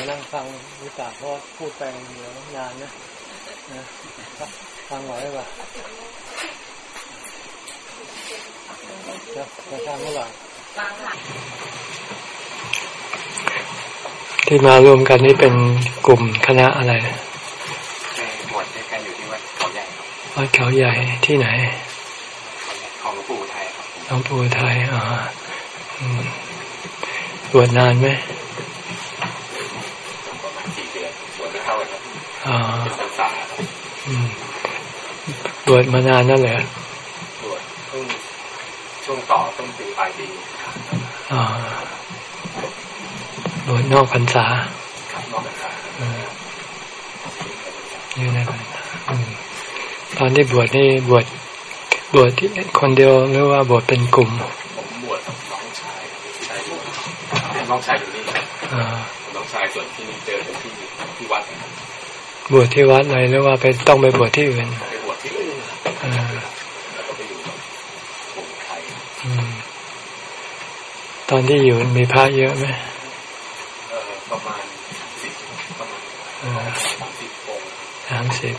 มานั่งฟังวิจารเพราะพูดไปเดี๋ยวนานนะนะฟังไหวป่ะจะจะฟังเมื่อไหร่ฟังค่ะที่มารวมกันนี่เป็นกลุ่มคณะอะไรบวชด้วยกันอยู่ที่วัดเขาใหญ่วัดเขาใหญ่ที่ไหน ของหลวงปู่ไทยครับหลวงปู่ไทยอ๋อบวชนานไหมประมาณสี่เดือนบวชไม่เข้าเลยครับอ๋อเป็นษา บวชมานานนั่นแหละบวชช่วงช่วงต่อต้นปีปลายปีอ๋อบวชนอกพรรษาครับนอกพรรษาอยู่ในพรรษาตอนที่บวชนี่บวชบวชที่คนเดียวหรือว่าบวชเป็นกลุ่มผมบวชน้องชายชายบวชน้องชายอยู่นี่น้องชายส่วนที่เจอที่ที่วัดบวชที่วัดเลยหรือว่าไปต้องไปบวชที่อื่นไปบ ตอนที่อยู่มีพระเยอะไหมประมาณสิบประมาณสามสิบองค์สามสิบ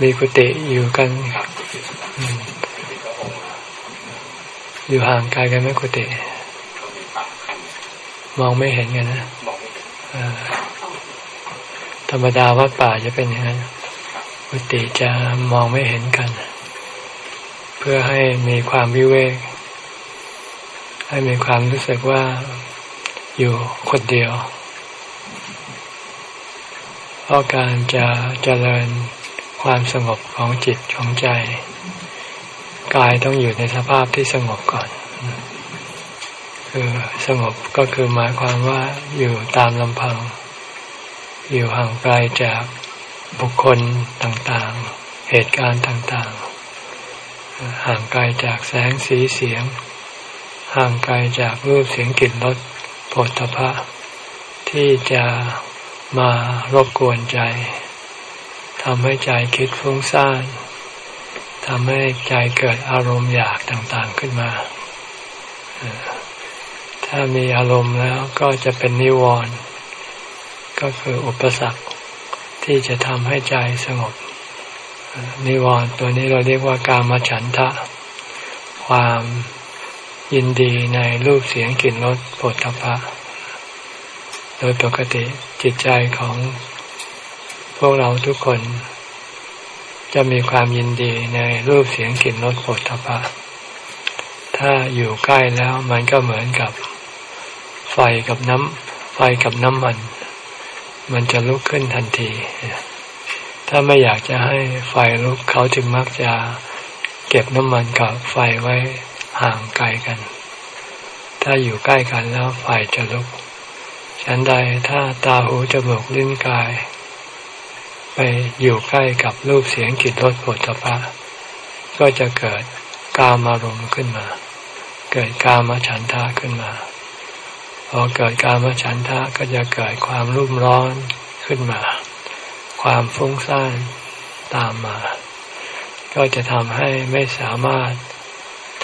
มีกุฏิอยู่กันอยู่ห่างไกลกันไหมกุฏิมองไม่เห็นกันนะธรรมดาวัดป่าจะเป็นอย่างนั้นกุฏิจะมองไม่เห็นกัน เพื่อให้มีความวิเวก ให้มีความรู้สึกว่าอยู่คนเดียว เพราะการจะเจริญความสงบของจิตของใจ กายต้องอยู่ในสภาพที่สงบก่อน คือสงบก็คือหมายความว่าอยู่ตามลำพัง อยู่ห่างไกลจากบุคคลต่างๆ เหตุการณ์ต่างๆ ห่างไกลจากแสงสีเสียง ห่างไกลจากรูปเสียงกลิ่นรสผลตภะที่จะมารบกวนใจทำให้ใจคิดฟุ้งซ่านทำให้ใจเกิดอารมณ์อยากต่างๆขึ้นมา ถ้ามีอารมณ์แล้วก็จะเป็นนิวรณ์ก็คืออุปสรรคที่จะทำให้ใจสงบ นิวรณ์ตัวนี้เราเรียกว่ากามฉันทะ ความ ยินดีในรูปเสียงกลิ่นรสผลตภะโดยปกติจิตใจของพวกเราทุกคน จะมีความยินดีในรูปเสียงกลิ่นรสผลทพะ ถ้าอยู่ใกล้แล้วมันก็เหมือนกับไฟกับน้ำไฟกับน้ำมัน มันจะลุกขึ้นทันที ถ้าไม่อยากจะให้ไฟลุกเขาจึงมักจะเก็บน้ำมันกับไฟไว้ ห่างไกลกัน ถ้าอยู่ใกล้กันแล้วไฟจะลุก ฉันใดถ้าตาหูจมูกลิ้นกาย ไปอยู่ใกล้กับรูปเสียงกลิ่นรสผลสะพะก็จะเกิดกามารมณ์ขึ้นมา เกิดกามฉันทะขึ้นมา พอเกิดกามฉันทะก็จะเกิดความรุ่มร้อนขึ้นมา ความฟุ้งซ่านตามมา ก็จะทำให้ไม่สามารถ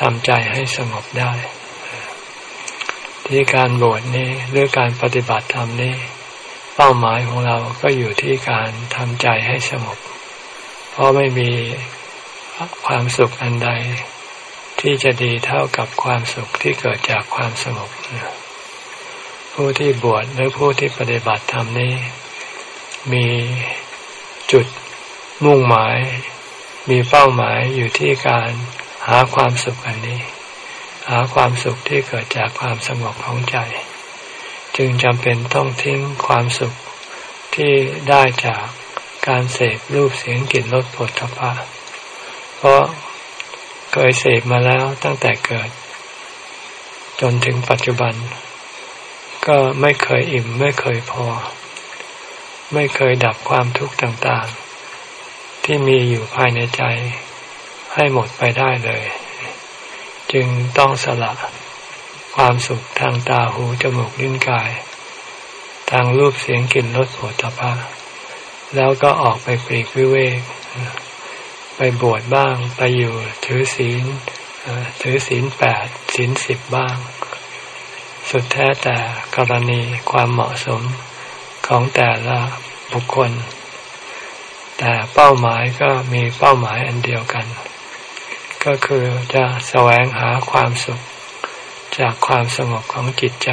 ทำใจให้สงบได้ ที่การบวชนี้หรือการปฏิบัติธรรมนี้ เป้าหมายของเราก็อยู่ที่การทำใจให้สงบ เพราะไม่มีความสุขอันใด ที่จะดีเท่ากับความสุขที่เกิดจากความสงบผู้ที่บวชหรือผู้ที่ปฏิบัติธรรมนี้ มีจุดมุ่งหมาย มีเป้าหมายอยู่ที่การ หาความสุขอันนี้ หาความสุขที่เกิดจากความสงบของใจ จึงจำเป็นต้องทิ้งความสุขที่ได้จากการเสพรูปเสียงกลิ่นรสผลทพะเพราะเคยเสพมาแล้วตั้งแต่เกิด จนถึงปัจจุบัน ก็ไม่เคยอิ่มไม่เคยพอ ไม่เคยดับความทุกข์ต่างๆ ที่มีอยู่ภายในใจ ให้หมดไปได้เลย จึงต้องสละความสุขทางตาหูจมูกลิ้นกาย ทางรูปเสียงกลิ่นรสผลพะแล้วก็ออกไปปลีกวิเวก ไปบวชบ้างไปอยู่ถือศีลถือศีลแปดศีลสิบบ้าง สุดแท้แต่กรณีความเหมาะสมของแต่ละบุคคล แต่เป้าหมายก็มีเป้าหมายอันเดียวกัน ก็คือจะแสวงหาความสุข จากความสงบของจิตใจ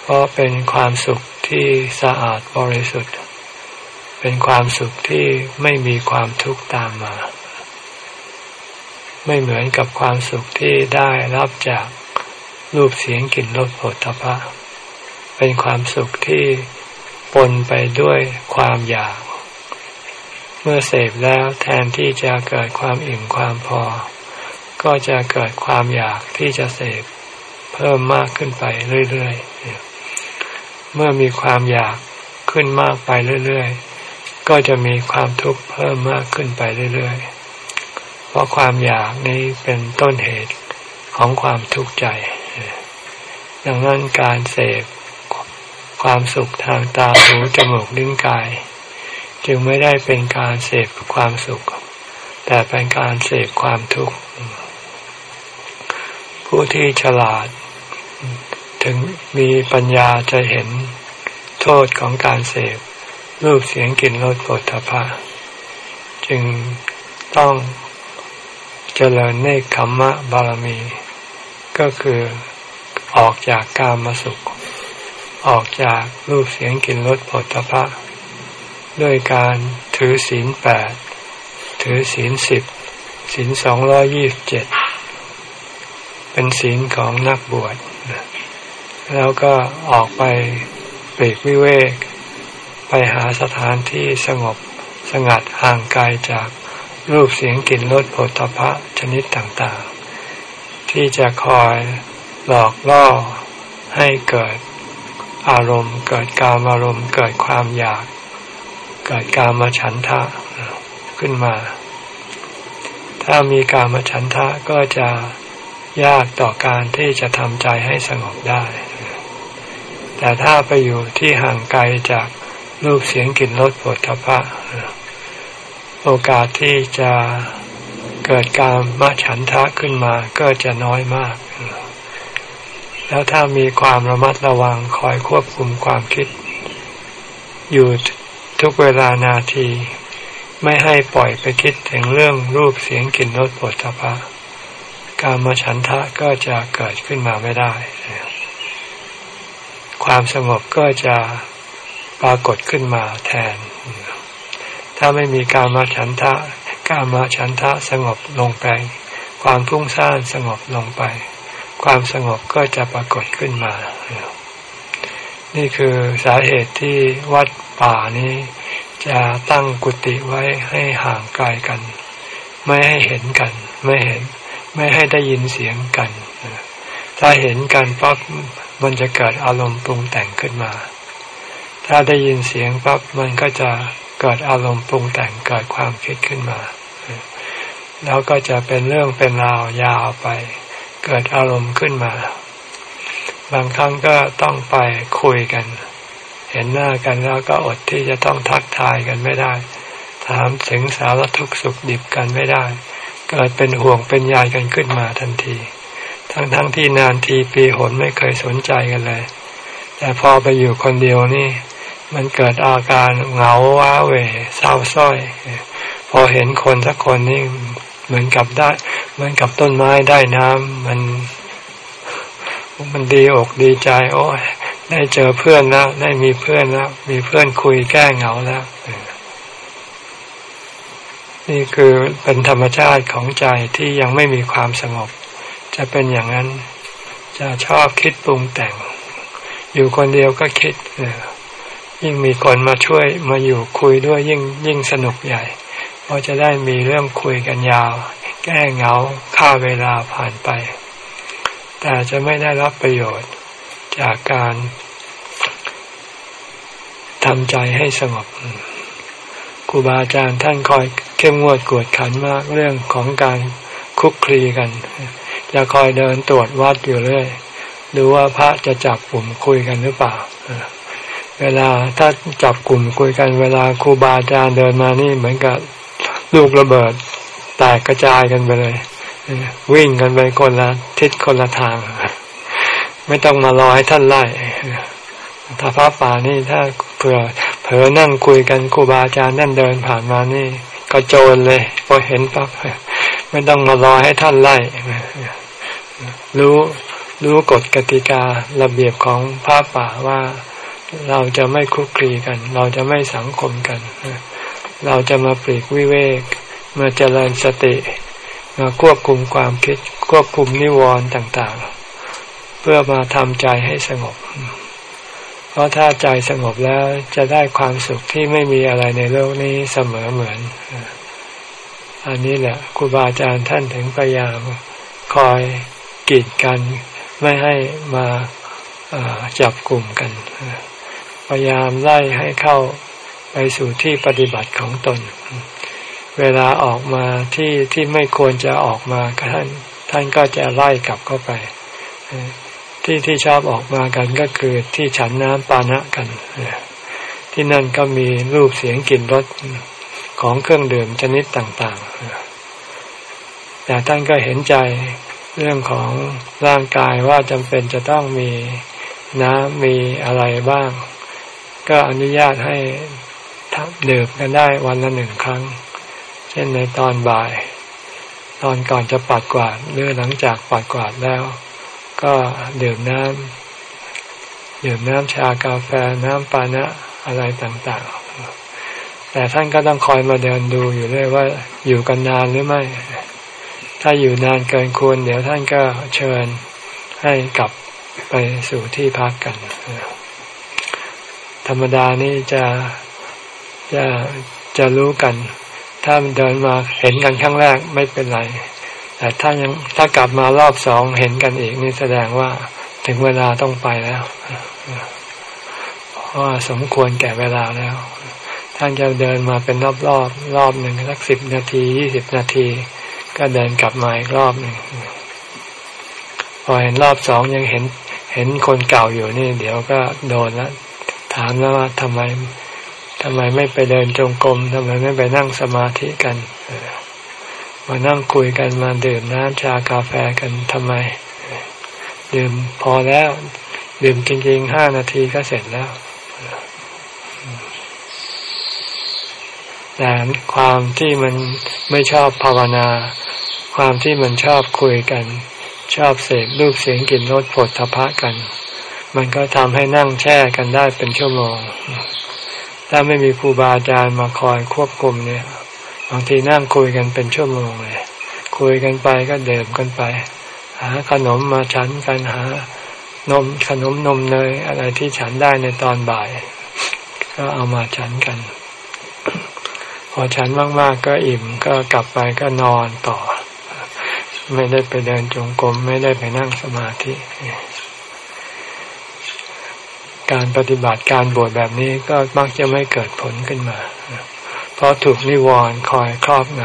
เพราะเป็นความสุขที่สะอาดบริสุทธิ์ เป็นความสุขที่ไม่มีความทุกข์ตามมา ไม่เหมือนกับความสุขที่ได้รับจากรูปเสียงกลิ่นรสผลตภะเป็นความสุขที่ปนไปด้วยความอยาก เมื่อเสพแล้วแทนที่จะเกิดความอิ่มความพอ ก็จะเกิดความอยากที่จะเสพเพิ่มมากขึ้นไปเรื่อยๆ เมื่อมีความอยากขึ้นมากไปเรื่อยๆ ก็จะมีความทุกข์เพิ่มมากขึ้นไปเรื่อยๆ เพราะความอยากนี้เป็นต้นเหตุของความทุกข์ใจ ดังนั้นการเสพความสุขทางตาหูจมูกลิ้นกาย จึงไม่ได้เป็นการเสพความสุข แต่เป็นการเสพความทุกข์ ผู้ที่ฉลาด ถึงมีปัญญาจะเห็นโทษของการเสพรูปเสียงกลิ่นรสผลพะจึงต้องเจริญเนคขมมะบารมี ก็คือออกจากกามสุข ออกจากรูปเสียงกลิ่นรสผลพะ ด้วยการถือศีลแปดถือศีลสิบศีลสองร้อยี่บเจ็ดเป็นศีลของนักบวชแล้วก็ออกไปปลีกวิเวก ไปหาสถานที่สงบสงัดห่างไกลจากรูปเสียงกลิ่นรสผลพะชนิดต่างๆ ที่จะคอยหลอกล่อให้เกิดอารมณ์ เกิดการอารมณ์ เกิดความอยาก เกิดการมาฉันทะขึ้นมา ถ้ามีการมาฉันทะก็จะยากต่อการที่จะทำใจให้สงบได้ แต่ถ้าไปอยู่ที่ห่างไกลจากรูปเสียงกลิ่นรสผลทพะ โอกาสที่จะเกิดการมาฉันทะขึ้นมาก็จะน้อยมาก แล้วถ้ามีความระมัดระวังคอยควบคุมความคิด อยู่ ทุกเวลานาที ไม่ให้ปล่อยไปคิดถึงเรื่องรูปเสียงกลิ่นรสผลพะการมาฉันทะก็จะเกิดขึ้นมาไม่ได้ ความสงบก็จะปรากฏขึ้นมาแทน ถ้าไม่มีการมาฉันทะการมาฉันทะสงบลงไป ความพุ่งซ่านสงบลงไป ความสงบก็จะปรากฏขึ้นมา นี่คือสาเหตุที่วัด ป่านี้ จะตั้งกุฏิไว้ให้ห่างไกลกัน ไม่ให้เห็นกัน ไม่เห็น ไม่ให้ได้ยินเสียงกัน ถ้าเห็นกันปั๊บมันจะเกิดอารมณ์ปรุงแต่งขึ้นมา ถ้าได้ยินเสียงปั๊บมันก็จะเกิดอารมณ์ปรุงแต่งเกิดความคิดขึ้นมา แล้วก็จะเป็นเรื่องเป็นราวยาวไป เกิดอารมณ์ขึ้นมา บางครั้งก็ต้องไปคุยกัน เห็นหน้ากันแล้วก็อดที่จะต้องทักทายกันไม่ได้ ถามถึงสารทุกข์สุขดิบกันไม่ได้ เกิดเป็นห่วงเป็นใยกันขึ้นมาทันที ทั้งๆทที่นานทีปีหนไม่เคยสนใจกันเลย แต่พอไปอยู่คนเดียวนี่ มันเกิดอาการเหงาว้าเหวเศร้าส้อย พอเห็นคนสักคนนี่เหมือนกับได้ เหมือนกับต้นไม้ได้น้ำมัน มันดีอกดีใจ โอ้ย ได้เจอเพื่อนแล้วได้มีเพื่อนแล้ว มีเพื่อนคุยแก้เหงาแล้ว นี่คือเป็นธรรมชาติของใจที่ยังไม่มีความสงบ จะเป็นอย่างนั้น จะชอบคิดปรุงแต่ง อยู่คนเดียวก็คิดยิ่งมีคนมาช่วยมาอยู่คุยด้วยยิ่งยิ่งสนุกใหญ่เพราะจะได้มีเรื่องคุยกันยาว แก้เหงาฆ่าเวลาผ่านไป แต่จะไม่ได้รับประโยชน์ จากการทำใจให้สงบครูบาอาจารย์ท่านคอยเข้มงวดกวดขันมากเรื่องของการคุกคลีกัน จะคอยเดินตรวจวัดอยู่เรื่อยดูว่าพระจะจับกลุ่มคุยกันหรือเปล่า เวลาถ้าจับกลุ่มคุยกันเวลาครูบาอาจารย์เดินมานี่เหมือนกับลูกระเบิดแตกกระจายกันไปเลย วิ่งกันไปคนละทิศคนละทาง ไม่ต้องมารอให้ท่านไล่ถ้าพระป่านี่ถ้าเผื่อเผลอนั่งคุยกันครูบาอาจารย์นั่นเดินผ่านมานี่ ก็โจรเลยพอเห็นปั๊บไม่ต้องมารอให้ท่านไล่รู้รู้กฎกติการะเบียบของพระป่าว่าเราจะไม่คุกคีกัน เราจะไม่สังคมกัน เราจะมาปลีกวิเวกมาเจริญสติ มาควบคุมความคิด ควบคุมนิวรณ์ต่าง ๆ เพื่อมาทำใจให้สงบ เพราะถ้าใจสงบแล้วจะได้ความสุขที่ไม่มีอะไรในโลกนี้เสมอเหมือน อันนี้แหละครูบาอาจารย์ท่านถึงพยายามคอยกีดกัน ไม่ให้มาจับกลุ่มกัน พยายามไล่ให้เข้าไปสู่ที่ปฏิบัติของตน เวลาออกมาที่ที่ไม่ควรจะออกมาท่านท่านก็จะไล่กลับเข้าไป ที่ที่ชอบออกมากันก็คือที่ฉันน้ำปานะกัน ที่นั่นก็มีรูปเสียงกลิ่นรสของเครื่องดื่มชนิดต่างๆ แต่ท่านก็เห็นใจเรื่องของร่างกายว่าจำเป็นจะต้องมีน้ำมีอะไรบ้าง ก็อนุญาตให้ดื่มกันได้วันละหนึ่งครั้ง เช่นในตอนบ่าย ตอนก่อนจะปัดกวาดหรือหลังจากปัดกวาดแล้ว ก็ดื่มน้ำดื่มน้ำชากาแฟน้ำปานะอะไรต่าง ๆ แต่ท่านก็ต้องคอยมาเดินดูอยู่เรื่อยว่าอยู่กันนานหรือไม่ ถ้าอยู่นานเกินควร เดี๋ยวท่านก็เชิญให้กลับไปสู่ที่พักกัน ธรรมดานี่จะจะจะรู้กัน ถ้าเดินมาเห็นกันครั้งแรกไม่เป็นไร แต่ถ้ายังถ้ากลับมารอบสองเห็นกันอีกนี่แสดงว่าถึงเวลาต้องไปแล้วเพราะสมควรแก่เวลาแล้ว ท่านจะเดินมาเป็นรอบรอบรอบหนึ่งสักสิบนาทียี่สิบนาที ก็เดินกลับมาอีกรอบหนึ่งพอเห็นรอบสองยังเห็น เห็นคนเก่าอยู่นี่ เดี๋ยวก็โดนแล้วถามแล้วว่าทำไมทำไมไม่ไปเดินจงกรมทำไมไม่ไปนั่งสมาธิกัน มานั่งคุยกันมาดื่มน้ำชากาแฟกันทำไม ดื่มพอแล้ว ดื่มจริงๆห้านาทีก็เสร็จแล้วแต่ความที่มันไม่ชอบภาวนา ความที่มันชอบคุยกัน ชอบเสพรูปเสียงกลิ่นรสผลทพะกัน มันก็ทำให้นั่งแช่กันได้เป็นชั่วโมง ถ้าไม่มีครูบาอาจารย์มาคอยควบคุมเนี่ยางทีนั่งคุยกันเป็นชั่วโมงเลย คุยกันไปก็เดิมกันไป หาขนมมาฉันกันหานมขนมนมเนยอะไรที่ฉันได้ในตอนบ่าย ก็เอามาฉันกัน พอฉันมากๆก็อิ่มก็กลับไปก็นอนต่อ ไม่ได้ไปเดินจงกรมไม่ได้ไปนั่งสมาธิการปฏิบัติการบวชแบบนี้ก็มักจะไม่เกิดผลขึ้นมา เพราะถูกนิวรณ์คอยครอบง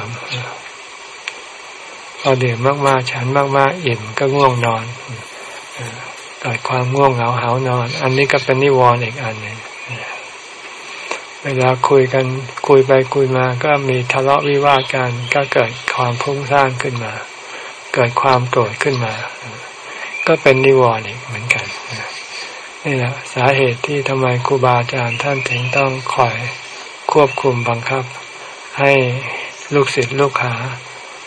ำพอดื่มมากๆ ฉันมากๆ อิ่มก็ง่วงนอนเกิดความง่วงเหงาหานอน อันนี้ก็เป็นนิวรณ์อีกอันหนึ่งเวลาคุยกันคุยไปคุยมาก็มีทะเลาะวิวาทกัน ก็เกิดความพุ่งสร้างขึ้นมา เกิดความโกรธขึ้นมา ก็เป็นนิวรณ์อีกเหมือนกันนี่แหละสาเหตุที่ทำไมครูบาอาจารย์ท่านถึงต้องคอย ควบคุมบังคับ ให้ลูกศิษย์ลูกหา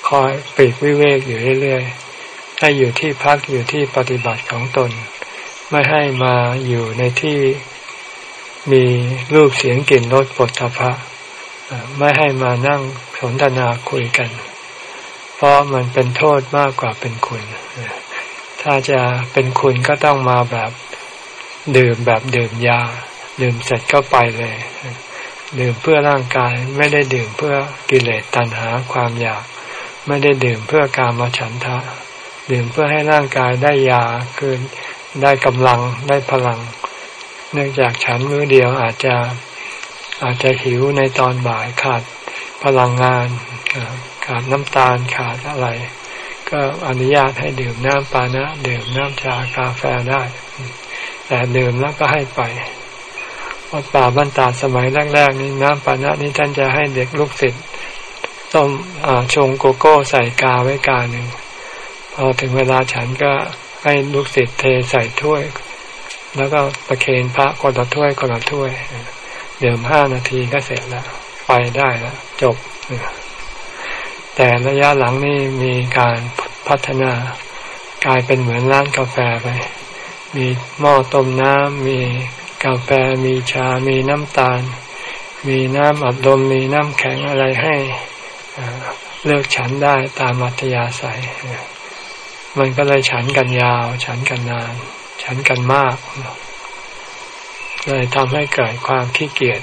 คอยปีกวิเวกอยู่เรื่อยๆให้อยู่ที่พักอยู่ที่ปฏิบัติของตน ไม่ให้มาอยู่ในที่มีรูปเสียงกลิ่นรสปฐพะไม่ให้มานั่งสนทนาคุยกัน เพราะมันเป็นโทษมากกว่าเป็นคุณ ถ้าจะเป็นคุณก็ต้องมาแบบดื่มแบบดื่มยา ดื่มเสร็จก็ไปเลย ดื่มเพื่อร่างกายไม่ได้ดื่มเพื่อกิเลสตัณหาความอยาก ไม่ได้ดื่มเพื่อการมาฉันทะ ดื่มเพื่อให้ร่างกายได้ยาคือได้กำลังได้พลัง เนื่องจากฉันมื้อเดียวอาจจะอาจจะหิวในตอนบ่ายขาดพลังงาน ขาดน้ำตาลขาดอะไร ก็อนุญาตให้ดื่มน้ำปานะ ดื่มน้ำชากาแฟได้ แต่ดื่มแล้วก็ให้ไป วัดป่าบ้านตาสมัยแรกๆนี้น้ำปานะนี้ท่านจะให้เด็กลูกศิษย์ต้มชงโกโก้ใส่กาไว้กาหนึ่งพอถึงเวลาฉันก็ให้ลูกศิษย์เทใส่ถ้วย แล้วก็ประเคนพระคนละถ้วยคนละถ้วยเดื่มห้านาทีก็เสร็จแล้ว ไปได้แล้ว จบ แต่ระยะหลังนี่มีการพัฒนากลายเป็นเหมือนร้านกาแฟไป มีหม้อต้มน้ำมี กาแฟมีชา มีน้ำตาล มีน้ำอัดลม มีน้ำแข็งอะไรให้เลือกฉันได้ตามอัธยาศัย มันก็เลยฉันกันยาว ฉันกันนาน ฉันกันมาก เลยทำให้เกิดความขี้เกียจ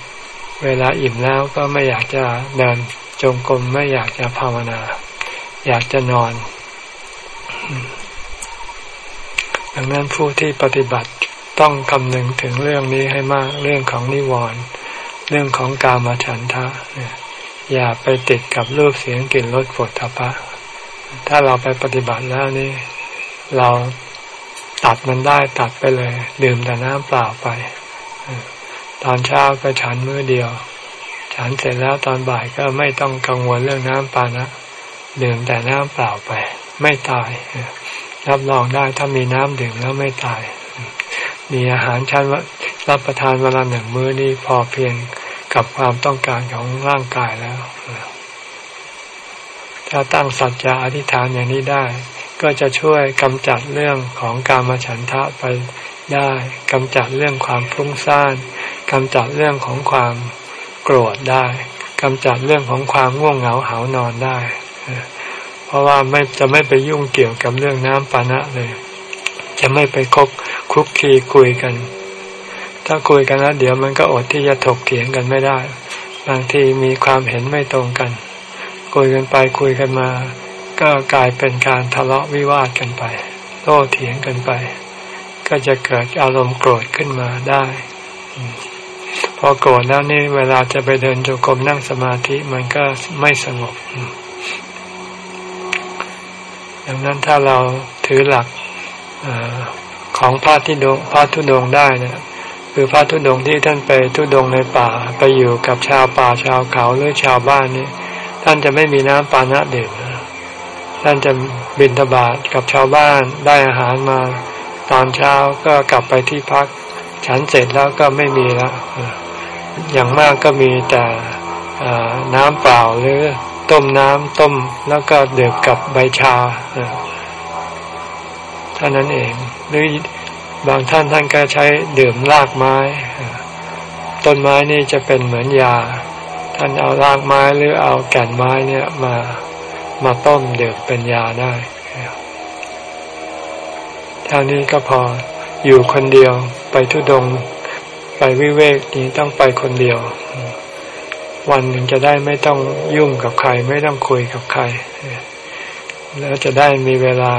เวลาอิ่มแล้วก็ไม่อยากจะเดินจงกรมไม่อยากจะภาวนา อยากจะนอน ดังนั้นผู้ที่ปฏิบัติ ต้องคำนึงถึงเรื่องนี้ให้มากเรื่องของนิวรณ์เรื่องของกามฉันทะ อย่าไปติดกับรูปเสียงกลิ่นรสผลทพะ ถ้าเราไปปฏิบัติแล้วนี่ เราตัดมันได้ตัดไปเลย ดื่มแต่น้ำเปล่าไป ตอนเช้าก็ฉันมื้อเดียว ฉันเสร็จแล้วตอนบ่ายก็ไม่ต้องกังวลเรื่องน้ำปานะดื่มแต่น้ำเปล่าไป ไม่ตายรับรองได้ถ้ามีน้ำดื่มแล้วไม่ตาย มีอาหารชั้นรับประทานเวลาหนึ่งมื้อนี้พอเพียงกับความต้องการของร่างกายแล้ว ถ้าตั้งสัจจะอธิษฐานอย่างนี้ได้ ก็จะช่วยกำจัดเรื่องของการมาฉันทะไปได้กำจัดเรื่องความฟุ้งซ่านกำจัดเรื่องของความโกรธได้กำจัดเรื่องของความง่วงเหงาหานอนได้ เพราะว่าไม่จะไม่ไปยุ่งเกี่ยวกับเรื่องน้ำปานะเลย จะไม่ไปคบคุกคีคุยกัน ถ้าคุยกันแล้ว เดี๋ยวมันก็อดที่จะถกเถียงกันไม่ได้ บางทีมีความเห็นไม่ตรงกัน คุยกันไปคุยกันมา ก็กลายเป็นการทะเลาะวิวาทกันไปโต้เถียงกันไป ก็จะเกิดอารมณ์โกรธขึ้นมาได้พอโกรธแล้วนี่เวลาจะไปเดินจงกรมนั่งสมาธิมันก็ไม่สงบ ดังนั้นถ้าเราถือหลัก ของพระที่ดงพระทุดงได้เนี่ยคือพระทุดงที่ท่านไปทุดงในป่าไปอยู่กับชาวป่าชาวเขาหรือชาวบ้านนี่ท่านจะไม่มีน้ำปานะเดื่มท่านจะบินทบาทกับชาวบ้านได้อาหารมา ตอนเช้าก็กลับไปที่พัก ฉันเสร็จแล้วก็ไม่มีแล้วอย่างมากก็มีแต่น้ำเปล่าหรือต้มน้ำต้มแล้วก็เดื่มกับใบชา เท่านั้นเอง หรือบางท่านท่านก็ใช้ดื่มรากไม้ ต้นไม้นี่จะเป็นเหมือนยา ท่านเอารากไม้หรือเอาแก่นไม้เนี่ยมามาต้มดื่มเป็นยาได้ท่านี้ก็พออยู่คนเดียวไปทุดง ไปวิเวกนี้ต้องไปคนเดียว วันหนึ่งจะได้ไม่ต้องยุ่งกับใคร ไม่ต้องคุยกับใคร แล้วจะได้มีเวลา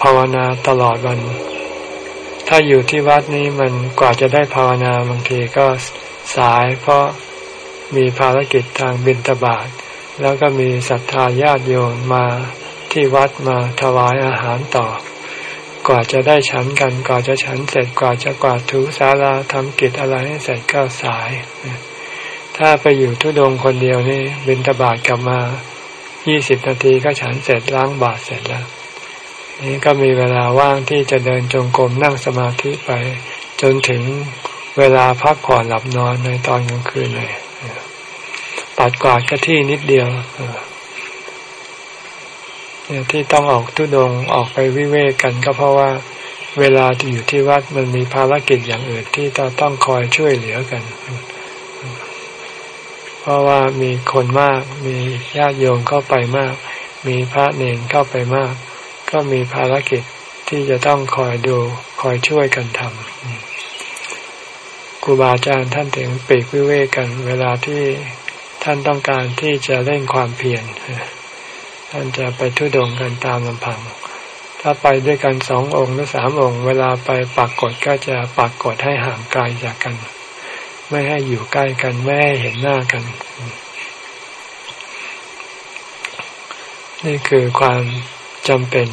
ภาวนาตลอดวัน ถ้าอยู่ที่วัดนี้มันกว่าจะได้ภาวนาบางทีก็สายเพราะมีภารกิจทางบิณฑบาตแล้วก็มีศรัทธาญาติโยมมาที่วัดมาถวายอาหารต่อ กว่าจะได้ฉันกันกว่าจะฉันเสร็จกว่าจะกวาดถูศาลาทำกิจอะไรให้เสร็จก็สาย ถ้าไปอยู่ทุดงคนเดียวนี่บิณฑบาตกลับมายี่สิบนาทีก็ฉันเสร็จล้างบาตเสร็จแล้ว นี่ก็มีเวลาว่างที่จะเดินจงกรมนั่งสมาธิไป จนถึงเวลาพักผ่อนหลับนอนในตอนกลางคืนเลยปัดกวาดก็ที่นิดเดียวเนี่ยที่ต้องออกทุดงออกไปวิเวกกันก็เพราะว่าเวลาที่อยู่ที่วัดมันมีภารกิจอย่างอื่นที่เราต้องคอยช่วยเหลือกัน เพราะว่ามีคนมาก มีญาติโยมเข้าไปมาก มีพระเนรเข้าไปมาก ก็มีภารกิจที่จะต้องคอยดูคอยช่วยกันทำครูบาอาจารย์ท่านถึงปีกวิเวกกัน เวลาที่ท่านต้องการที่จะเล่นความเพียรท่านจะไปทุดงกันตามลำพัง ถ้าไปด้วยกันสององค์หรือสามองค์ เวลาไปปักกดก็จะปักกดให้ห่างไกลจากกัน ไม่ให้อยู่ใกล้กัน ไม่ให้เห็นหน้ากัน นี่คือความ จำเป็น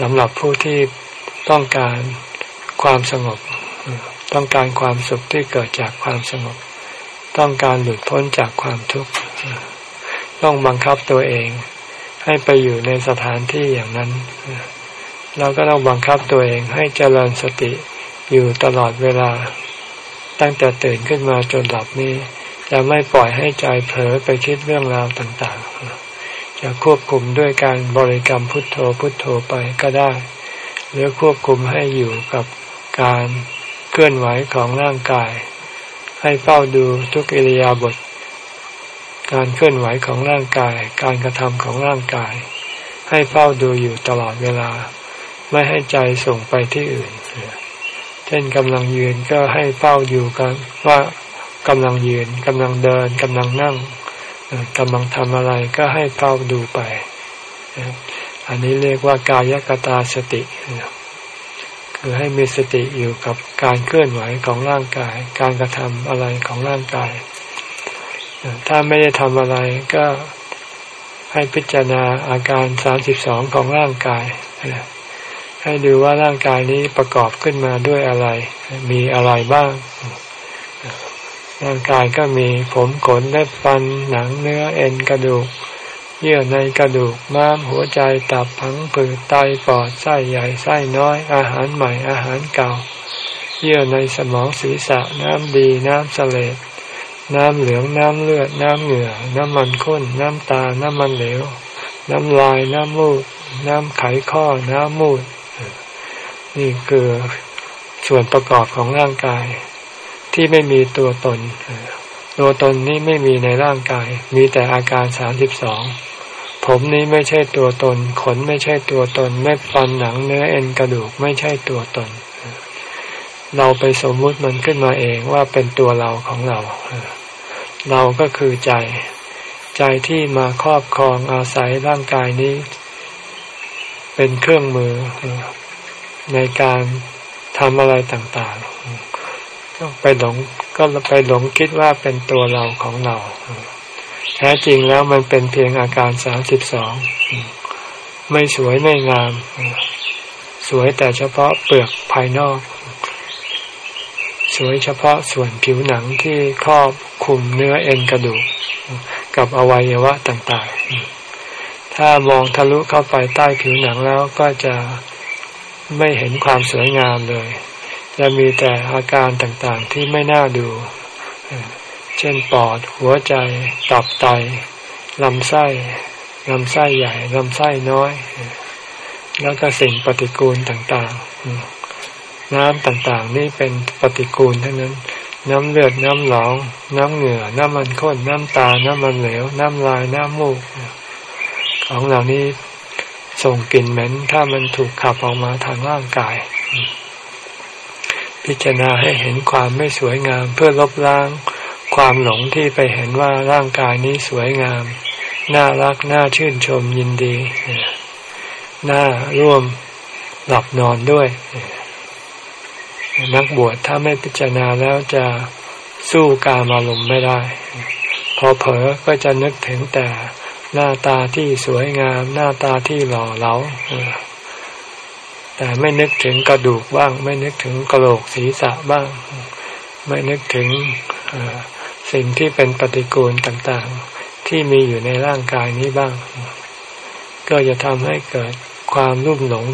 สำหรับผู้ที่ต้องการความสงบ ต้องการความสุขที่เกิดจากความสงบ ต้องการหลุดพ้นจากความทุกข์ ต้องบังคับตัวเอง ให้ไปอยู่ในสถานที่อย่างนั้น เราก็ต้องบังคับตัวเองให้เจริญสติอยู่ตลอดเวลา ตั้งแต่ตื่นขึ้นมาจนหลับนี้จะไม่ปล่อยให้ใจเผลอไปคิดเรื่องราวต่าง ๆ จะควบคุมด้วยการบริกรรมพุทโธพุทโธไปก็ได้ หรือควบคุมให้อยู่กับการเคลื่อนไหวของร่างกาย ให้เฝ้าดูทุกอิริยาบถการเคลื่อนไหวของร่างกาย การกระทำของร่างกาย ให้เฝ้าดูอยู่ตลอดเวลา ไม่ให้ใจส่งไปที่อื่น เช่นกำลังยืนก็ให้เฝ้าอยู่กันว่ากำลังยืนกำลังเดินกำลังนั่ง กำลังทำอะไรก็ให้เฝ้าดูไป อันนี้เรียกว่ากายกตาสติ คือให้มีสติอยู่กับการเคลื่อนไหวของร่างกาย การกระทำอะไรของร่างกาย ถ้าไม่ได้ทำอะไรก็ให้พิจารณาอาการสามสิบสองของร่างกาย ให้ดูว่าร่างกายนี้ประกอบขึ้นมาด้วยอะไร มีอะไรบ้าง ร่างกายก็มีผมขนเล็บฟันหนังเนื้อเอ็นกระดูก เยื่อในกระดูกม้ามหัวใจตับผังผืดไตปอดไส้ใหญ่ไส้น้อย อาหารใหม่อาหารเก่า เยื่อในสมองศีรษะน้ำดีน้ำเสลดน้ำเหลืองน้ำเลือดน้ำเหงื่อ น้ำมันข้น น้ำตา น้ำมันเหลว น้ำลายน้ำมูดน้ำไขข้อน้ำมูด นี่คือส่วนประกอบของร่างกาย ที่ไม่มีตัวตน ตัวตนนี้ไม่มีในร่างกาย มีแต่อาการสามสิบสอง ผมนี้ไม่ใช่ตัวตน ขนไม่ใช่ตัวตน เม็ดฟันหนังเนื้อเอ็นกระดูกไม่ใช่ตัวตน เราไปสมมุติมันขึ้นมาเองว่าเป็นตัวเราของเรา เราก็คือใจ ใจที่มาครอบครองอาศัยร่างกายนี้ เป็นเครื่องมือในการทำอะไรต่างๆ ก็ไปหลงก็ไปหลงคิดว่าเป็นตัวเราของเรา แท้จริงแล้วมันเป็นเพียงอาการสามสิบสองไม่สวยไม่งาม สวยแต่เฉพาะเปลือกภายนอก สวยเฉพาะส่วนผิวหนังที่ครอบคุมเนื้อเอ็นกระดูก กับอวัยวะต่างๆ ถ้ามองทะลุเข้าไปใต้ผิวหนังแล้วก็จะไม่เห็นความสวยงามเลย จะมีแต่อาการต่างๆที่ไม่น่าดู เช่นปอด หัวใจ ตับไต ลำไส้ ลำไส้ใหญ่ ลำไส้น้อย แล้วก็สิ่งปฏิกูลต่างๆ น้ำต่างๆ นี่เป็นปฏิกูลทั้งนั้น น้ำเลือด น้ำหนอง น้ำเหงื่อ น้ำมันข้น น้ำตา น้ำมันเหลว น้ำลาย น้ำมูก ของเหล่านี้ส่งกลิ่นเหม็นถ้ามันถูกขับออกมาทางร่างกาย พิจารณาให้เห็นความไม่สวยงามเพื่อลบล้าง ความหลงที่ไปเห็นว่าร่างกายนี้สวยงาม น่ารักน่าชื่นชมยินดี น่าร่วมหลับนอนด้วย นักบวชถ้าไม่พิจารณาแล้วจะสู้การอารมณ์ไม่ได้ พอเผลอก็จะนึกถึงแต่หน้าตาที่สวยงาม หน้าตาที่หล่อเหลา แต่ไม่นึกถึงกระดูกบ้าง ไม่นึกถึงกระโหลกศีรษะบ้าง ไม่นึกถึงสิ่งที่เป็นปฏิกูลต่างๆ ที่มีอยู่ในร่างกายนี้บ้าง ก็จะทำให้เกิดความรุ่มหลง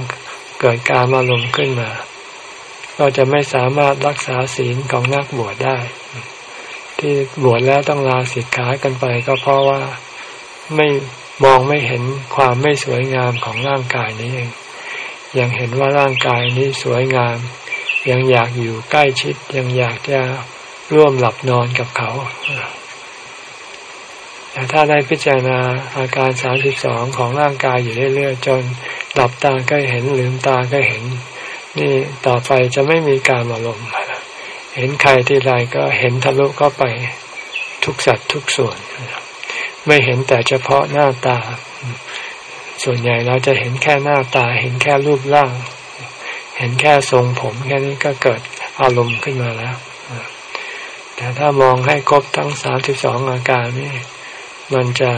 เกิดการอารมณ์ขึ้นมา ก็จะไม่สามารถรักษาศีลของนักบวชได้ ที่บวชแล้วต้องลาสิกขากันไป ก็เพราะว่าไม่มองไม่เห็นความไม่สวยงามของร่างกายนี้เอง ยังเห็นว่าร่างกายนี้สวยงาม ยังอยากอยู่ใกล้ชิด ยังอยากจะร่วมหลับนอนกับเขาแต่ถ้าได้พิจารณาอาการสามสิบสองของร่างกายอยู่เรื่อยๆจนหลับตาก็เห็นลืมตาก็เห็น นี่ต่อไปจะไม่มีการอารมณ์เห็นใครที่ไรก็เห็นทะลุเข้าไปทุกสัตว์ทุกส่วน ไม่เห็นแต่เฉพาะหน้าตา ส่วนใหญ่เราจะเห็นแค่หน้าตา เห็นแค่รูปร่าง เห็นแค่ทรงผมแค่นี้ก็เกิดอารมณ์ขึ้นมาแล้ว แต่ถ้ามองให้ครบทั้งสามสิบสองอาการนี่มันจะ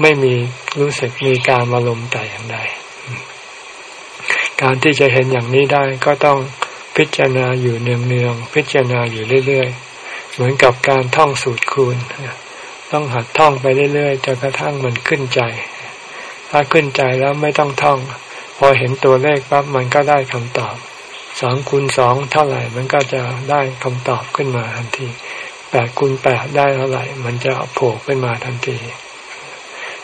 ไม่มีรู้สึกมีการอารมณ์แต่อย่างใด การที่จะเห็นอย่างนี้ได้ก็ต้องพิจารณาอยู่เนืองๆพิจารณาอยู่เรื่อยๆ เหมือนกับการท่องสูตรคูณ ต้องหัดท่องไปเรื่อยๆจนกระทั่งมันขึ้นใจ ถ้าขึ้นใจแล้วไม่ต้องท่อง พอเห็นตัวเลขปั๊บมันก็ได้คำตอบสองคูณสองเท่าไหร่มันก็จะได้คำตอบขึ้นมาทันทีแปดคูณแปดได้เท่าไหร่ มันจะโผล่ขึ้นมาทันที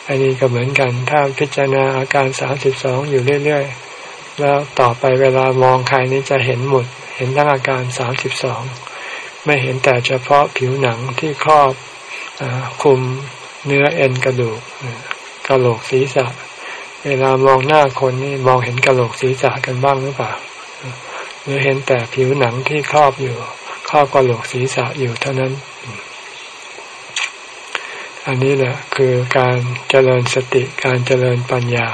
อันนี้ก็เหมือนกัน ถ้าพิจารณาอาการสามสิบสองอยู่เรื่อยๆ แล้วต่อไปเวลามองใครนี้จะเห็นหมด เห็นทั้งอาการสามสิบสอง ไม่เห็นแต่เฉพาะผิวหนังที่ครอบ คุมเนื้อเอ็นกระดูกกระโหลกศีรษะ เวลามองหน้าคนนี่มองเห็นกระโหลกศีรษะกันบ้างหรือเปล่าหรือเห็นแต่ผิวหนังที่ครอบอยู่ครอบกระโหลกศีรษะอยู่เท่านั้น อันนี้แหละคือการเจริญสติการเจริญปัญญา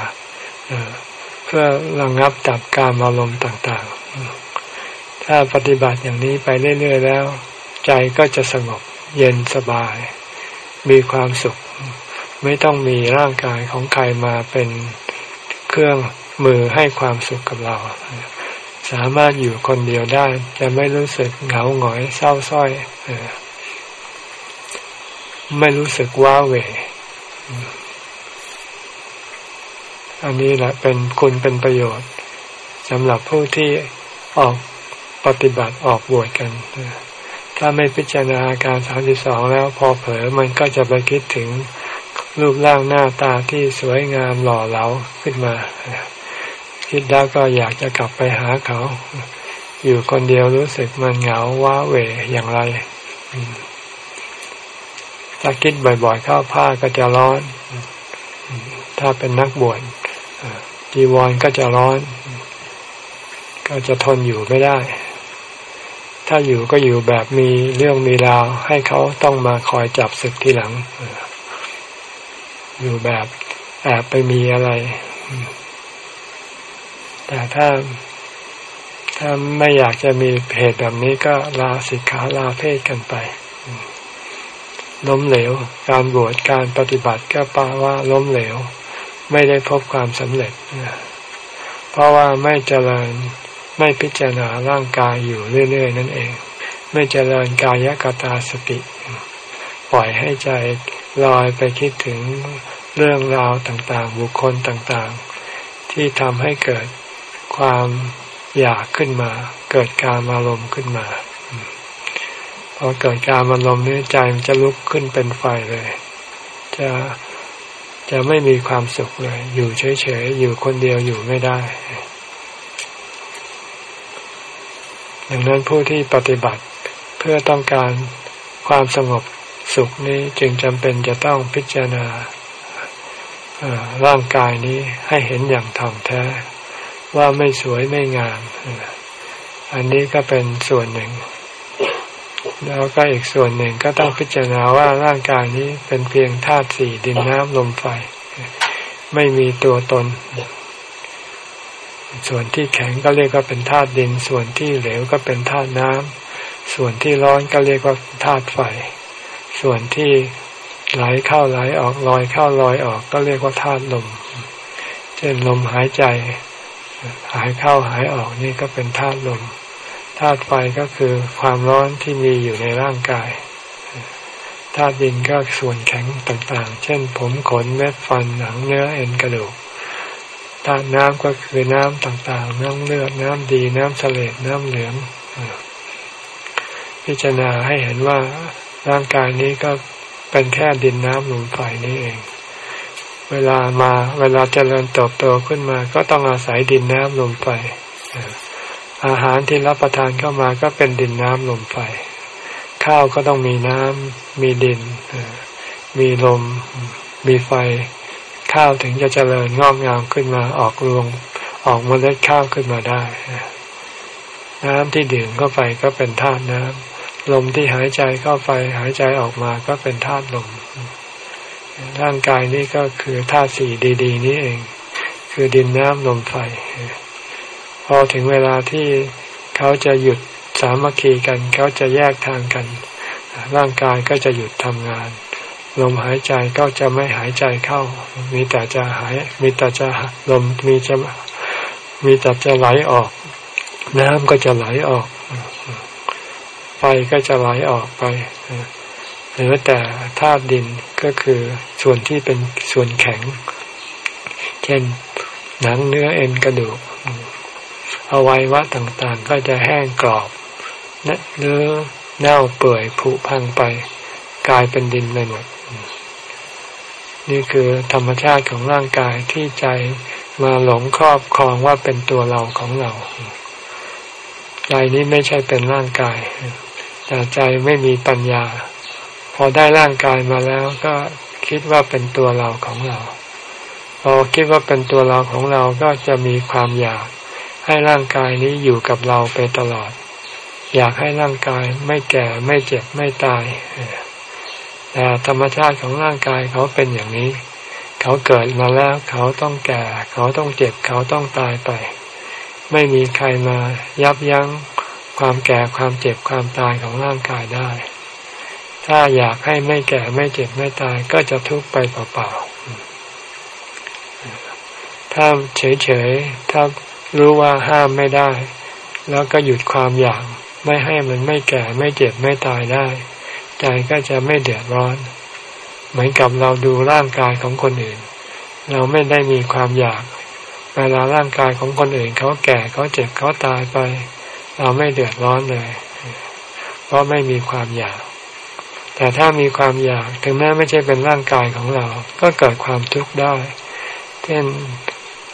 เพื่อระงับดับการอารมณ์ต่างๆ ถ้าปฏิบัติอย่างนี้ไปเรื่อยๆแล้ว ใจก็จะสงบเย็นสบาย มีความสุข ไม่ต้องมีร่างกายของใครมาเป็นเครื่องมือให้ความสุขกับเรา สามารถอยู่คนเดียวได้ จะไม่รู้สึกเหงาหงอยเศร้าส้อยไม่รู้สึกว้าเหวอันนี้แหละเป็นคุณเป็นประโยชน์สำหรับผู้ที่ออกปฏิบัติออกบวชกัน ถ้าไม่พิจารณาการสามสิบสองแล้วพอเผลอมันก็จะไปคิดถึงรูปร่างหน้าตาที่สวยงามหล่อเหลาขึ้นมา คิดแล้วก็อยากจะกลับไปหาเขา อยู่คนเดียวรู้สึกมันเหงาว้าเหวอย่างไรถ้าคิดบ่อยๆเข้าผ้าก็จะร้อน ถ้าเป็นนักบวชจีวรก็จะร้อน ก็จะทนอยู่ไม่ได้ ถ้าอยู่ก็อยู่แบบมีเรื่องมีราว ให้เขาต้องมาคอยจับศึกทีหลัง อยู่แบบแอบไปมีอะไร แต่ถ้าถ้าไม่อยากจะมีเหตุแบบนี้ก็ลาสิกขาลาเพศกันไปล้มเหลว การบวชการปฏิบัติก็แปลว่าล้มเหลว ไม่ได้พบความสำเร็จ เพราะว่าไม่เจริญ ไม่พิจารณาร่างกายอยู่เรื่อย ๆ นั่นเอง ไม่เจริญกายกตาสติ ปล่อยให้ใจลอยไปคิดถึงเรื่องราวต่างๆ บุคคลต่างๆ ที่ทำให้เกิดความอยากขึ้นมา เกิดการอารมณ์ขึ้นมาพอเกิดการอารมณ์นี้ใจมันจะลุกขึ้นเป็นไฟเลย จะจะไม่มีความสุขเลย อยู่เฉยๆ อยู่คนเดียวอยู่ไม่ได้ ดังนั้นผู้ที่ปฏิบัติเพื่อต้องการความสงบสุขนี้จึงจำเป็นจะต้องพิจารณาร่างกายนี้ให้เห็นอย่างถ่องแท้ ว่าไม่สวยไม่งาม อันนี้ก็เป็นส่วนหนึ่ง แล้วก็อีกส่วนหนึ่งก็ต้องพิจารณาว่าร่างกายนี้เป็นเพียงธาตุสี่ดินน้ำลมไฟ ไม่มีตัวตน ส่วนที่แข็งก็เรียกว่าเป็นธาตุดิน ส่วนที่เหลวก็เป็นธาตุน้ำส่วนที่ร้อนก็เรียกว่าธาตุไฟ ส่วนที่ไหลเข้าไหลออกลอยเข้าลอยออกก็เรียกว่าธาตุลม เช่นลมหายใจ หายเข้าหายออกนี่ก็เป็นธาตุลม ธาตุไฟก็คือความร้อนที่มีอยู่ในร่างกาย ธาตุดินก็ส่วนแข็งต่างๆ เช่นผมขนเม็ดฟันหนังเนื้อเอ็นกระดูก ธาตุน้ำก็คือน้ำต่างๆ น้ำเลือด น้ำดี น้ำเสลดน้ำเหลือง พิจารณาให้เห็นว่าร่างกายนี้ก็เป็นแค่ดินน้ำลมไฟนี้เอง เวลามาเวลาเจริญเติบโตขึ้นมา ก็ต้องอาศัยดินน้ำลมไฟ อาหารที่รับประทานเข้ามาก็เป็นดินน้ำลมไฟ ข้าวก็ต้องมีน้ำมีดิน มีลม มีไฟ ข้าวถึงจะเจริญงอกงามขึ้นมาออกรวง ออกเมล็ดข้าวขึ้นมาได้ น้ำที่ดื่มเข้าไปก็เป็นธาตุน้ำลมที่หายใจเข้าไปหายใจออกมาก็เป็นธาตุลม ร่างกายนี้ก็คือธาตุสี่ดี ๆ นี้เอง คือดินน้ำลมไฟ พอถึงเวลาที่เขาจะหยุดสามัคคีกัน เขาจะแยกทางกัน ร่างกายก็จะหยุดทำงาน ลมหายใจก็จะไม่หายใจเข้า มีแต่จะหาย มีแต่จะลมมีจะมีแต่จะไหลออก น้ำก็จะไหลออก ไฟก็จะไหลออกไปเหลือแต่ธาตุดินก็คือส่วนที่เป็นส่วนแข็ง เช่นหนังเนื้อเอ็นกระดูกอวัยวะต่างๆ ก็จะแห้งกรอบเนื้อเน่าเปื่อยผุพังไป กลายเป็นดินไปหมด นี่คือธรรมชาติของร่างกายที่ใจมาหลงครอบครองว่าเป็นตัวเราของเรา ใจนี้ไม่ใช่เป็นร่างกาย แต่ใจไม่มีปัญญา พอได้ร่างกายมาแล้วก็คิดว่าเป็นตัวเราของเรา พอคิดว่าเป็นตัวเราของเราก็จะมีความอยาก ให้ร่างกายนี้อยู่กับเราไปตลอด อยากให้ร่างกายไม่แก่ไม่เจ็บไม่ตาย แต่ธรรมชาติของร่างกายเขาเป็นอย่างนี้ เขาเกิดมาแล้วเขาต้องแก่ เขาต้องเจ็บ เขาต้องตายไป ไม่มีใครมายับยั้งความแก่ความเจ็บความตายของร่างกายได้ ถ้าอยากให้ไม่แก่ไม่เจ็บไม่ตายก็จะทุกข์ไปเปล่าๆ ถ้าเฉยๆ ถ้ารู้ว่าห้ามไม่ได้ แล้วก็หยุดความอยาก ไม่ให้มันไม่แก่ไม่เจ็บไม่ตายได้ ใจก็จะไม่เดือดร้อน เหมือนกับเราดูร่างกายของคนอื่น เราไม่ได้มีความอยาก เวลาร่างกายของคนอื่นเขาแก่เขาเจ็บเขาตายไป เราไม่เดือดร้อนเลย เพราะไม่มีความอยาก แต่ถ้ามีความอยากถึงแม้ไม่ใช่เป็นร่างกายของเรา ก็เกิดความทุกข์ได้ เช่น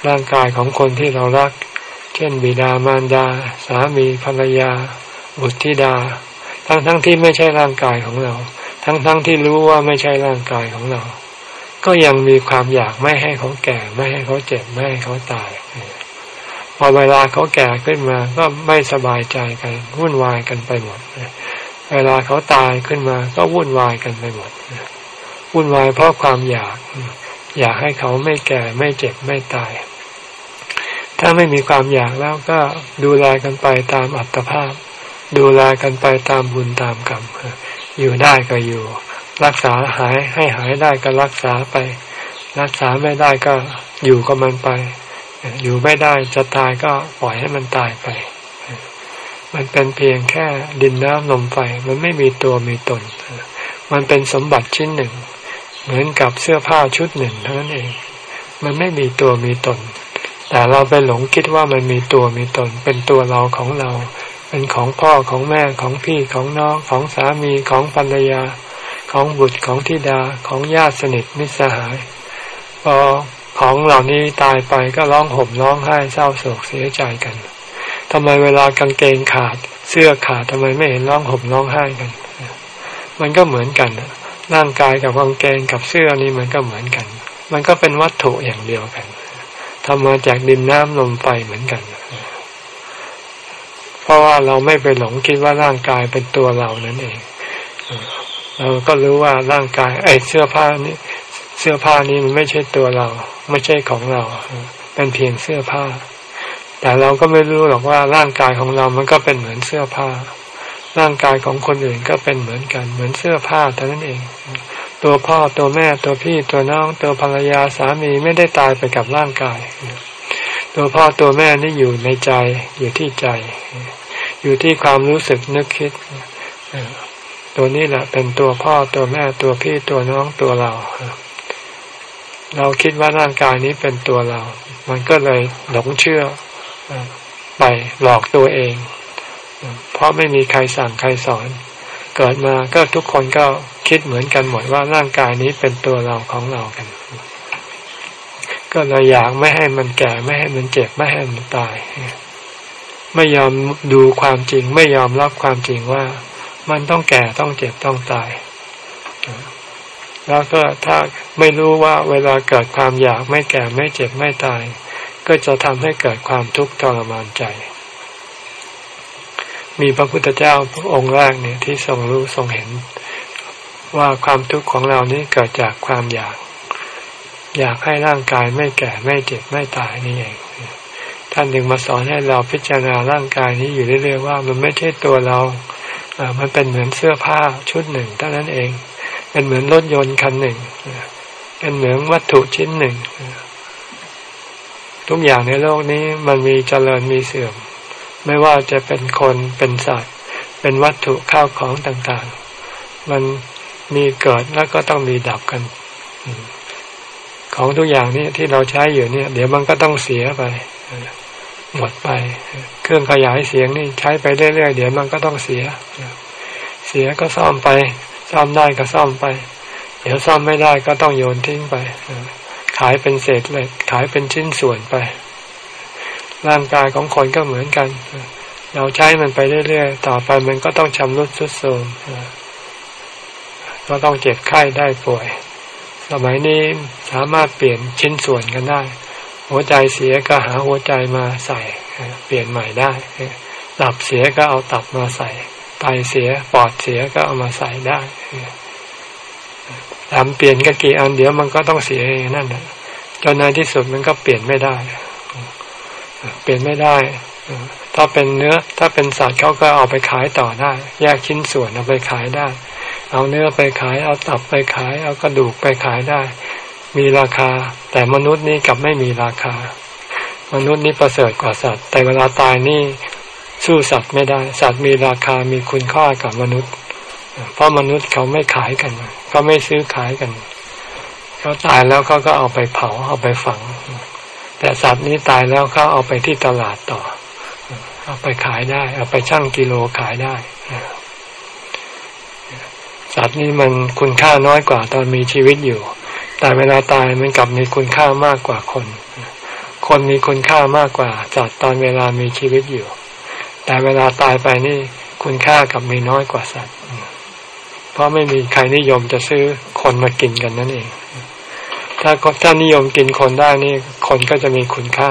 ร่างกายของคนที่เรารัก เช่นบิดามารดา สามีภรรยา บุตรธิดา ทั้งทั้งที่ไม่ใช่ร่างกายของเรา ทั้งทั้งที่รู้ว่าไม่ใช่ร่างกายของเรา ก็ยังมีความอยากไม่ให้เขาแก่ ไม่ให้เขาเจ็บไม่ให้เขาตาย พอเวลาเขาแก่ขึ้นมาก็ไม่สบายใจกันวุ่นวายกันไปหมดเวลาเขาตายขึ้นมา ก็วุ่นวายกันไปหมดวุ่นวายเพราะความอยาก อยากให้เขาไม่แก่ไม่เจ็บไม่ตาย ถ้าไม่มีความอยากแล้วก็ดูแลกันไปตามอัตภาพ ดูแลกันไปตามบุญตามกรรมอยู่ได้ก็อยู่ รักษาหายให้หายได้ก็รักษาไป รักษาไม่ได้ก็อยู่กับมันไป อยู่ไม่ได้จะตายก็ปล่อยให้มันตายไป มันเป็นเพียงแค่ดินน้ำลมไฟมันไม่มีตัวมีตน มันเป็นสมบัติชิ้นหนึ่ง เหมือนกับเสื้อผ้าชุดหนึ่งเท่านั้นเอง มันไม่มีตัวมีตนแต่เราไปหลงคิดว่ามันมีตัวมีตน เป็นตัวเราของเรา เป็นของพ่อของแม่ของพี่ของน้องของสามีของภรรยา ของบุตรของธิดาของญาติสนิทมิตรสหาย พอของเหล่านี้ตายไปก็ร้องห่มร้องไห้เศร้าโศกเสียใจกันทำไมเวลากางเกงขาด เสื้อขาดทำไมไม่เห็นร้องห่มร้องไห้กัน มันก็เหมือนกันร่างกายกับกางเกงกับเสื้อนี่มันก็เหมือนกัน มันก็เป็นวัตถุอย่างเดียวกันทำมาจากดินน้ำลมไฟเหมือนกัน เพราะว่าเราไม่ไปหลงคิดว่าร่างกายเป็นตัวเรานั่นเองเราก็รู้ว่าร่างกายไอ้เสื้อผ้านี้เสื้อผ้านี้มันไม่ใช่ตัวเรา ไม่ใช่ของเรา เป็นเพียงเสื้อผ้า แต่เราก็ไม่รู้หรอกว่าร่างกายของเรามันก็เป็นเหมือนเสื้อผ้า ร่างกายของคนอื่นก็เป็นเหมือนกัน เหมือนเสื้อผ้าเท่านั้นเอง ตัวพ่อตัวแม่ตัวพี่ตัวน้องตัวภรรยาสามีไม่ได้ตายไปกับร่างกาย ตัวพ่อตัวแม่นี่อยู่ในใจ อยู่ที่ใจ อยู่ที่ความรู้สึกนึกคิดตัวนี้แหละเป็นตัวพ่อตัวแม่ตัวพี่ตัวน้องตัวเรา เราคิดว่าร่างกายนี้เป็นตัวเรา มันก็เลยหลงเชื่อไปหลอกตัวเอง เพราะไม่มีใครสั่งใครสอน เกิดมาก็ทุกคนก็คิดเหมือนกันหมดว่าร่างกายนี้เป็นตัวเราของเรากัน ก็เลยอยากไม่ให้มันแก่ไม่ให้มันเจ็บไม่ให้มันตาย ไม่ยอมดูความจริง ไม่ยอมรับความจริงว่า มันต้องแก่ต้องเจ็บต้องตาย แล้วก็ถ้าไม่รู้ว่าเวลาเกิดความอยากไม่แก่ไม่เจ็บไม่ตาย ก็จะทำให้เกิดความทุกข์ทรมานใจ มีพระพุทธเจ้าพระองค์แรกเนี่ยที่ทรงรู้ทรงเห็น ว่าความทุกข์ของเรานี้เกิดจากความอยาก อยากให้ร่างกายไม่แก่ไม่เจ็บไม่ตายนี่เองท่านถึงมาสอนให้เราพิจารณาร่างกายนี้อยู่เรื่อยๆว่า มันไม่ใช่ตัวเราอ่ามันเป็นเหมือนเสื้อผ้าชุดหนึ่งเท่านั้นเอง เป็นเหมือนรถยนต์คันหนึ่งเป็นเหมือนวัตถุชิ้นหนึ่งทุกอย่างในโลกนี้มันมีเจริญมีเสื่อม ไม่ว่าจะเป็นคนเป็นสัตว์ เป็นวัตถุข้าวของต่างๆ มันมีเกิดแล้วก็ต้องมีดับกัน ของทุกอย่างนี่ที่เราใช้อยู่เนี่ย เดี๋ยวมันก็ต้องเสียไปหมดไป เครื่องขยายเสียงนี่ใช้ไปเรื่อยๆเดี๋ยวมันก็ต้องเสีย เสียก็ซ่อมไป ซ่อมได้ก็ซ่อมไป เดี๋ยวซ่อมไม่ได้ก็ต้องโยนทิ้งไป ขายเป็นเศษเหล็กขายเป็นชิ้นส่วนไป ร่างกายของคนก็เหมือนกัน เราใช้มันไปเรื่อยๆต่อไปมันก็ต้องชำรุดทรุดโทรมก็ต้องเจ็บไข้ได้ป่วย สมัยนี้สามารถเปลี่ยนชิ้นส่วนกันได้ หัวใจเสียก็หาหัวใจมาใส่ เปลี่ยนใหม่ได้ตับเสียก็เอาตับมาใส่ไตเสียปอดเสียก็เอามาใส่ได้ทำเปลี่ยนก็กี่อันเดี๋ยวมันก็ต้องเสียนั่นแหละจนในที่สุดมันก็เปลี่ยนไม่ได้ เปลี่ยนไม่ได้ ถ้าเป็นเนื้อ ถ้าเป็นสัตว์เขาก็เอาไปขายต่อได้ แยกชิ้นส่วนเอาไปขายได้ เอาเนื้อไปขาย เอาตับไปขาย เอากระดูกไปขายได้ มีราคา แต่มนุษย์นี้กลับไม่มีราคา มนุษย์นี้ประเสริฐกว่าสัตว์ แต่เวลาตายนี่สู้สัตว์ไม่ได้ สัตว์มีราคามีคุณค่ากับมนุษย์ เพราะมนุษย์เขาไม่ขายกันเขาไม่ซื้อขายกันเขาตายแล้วเขาก็เอาไปเผาเอาไปฝัง แต่สัตว์นี้ตายแล้วเขาเอาไปที่ตลาดต่อ เอาไปขายได้ เอาไปชั่งกิโลขายได้ สัตว์นี้มันคุณค่าน้อยกว่าตอนมีชีวิตอยู่ แต่เวลาตายมันกลับมีคุณค่ามากกว่าคน คนมีคุณค่ามากกว่าสัตว์ตอนเวลามีชีวิตอยู่ แต่เวลาตายไปนี่คุณค่ากับมีน้อยกว่าสัตว์ เพราะไม่มีใครนิยมจะซื้อคนมากินกันนั่นเอง ถ้าถ้านิยมกินคนได้นี่คนก็จะมีคุณค่า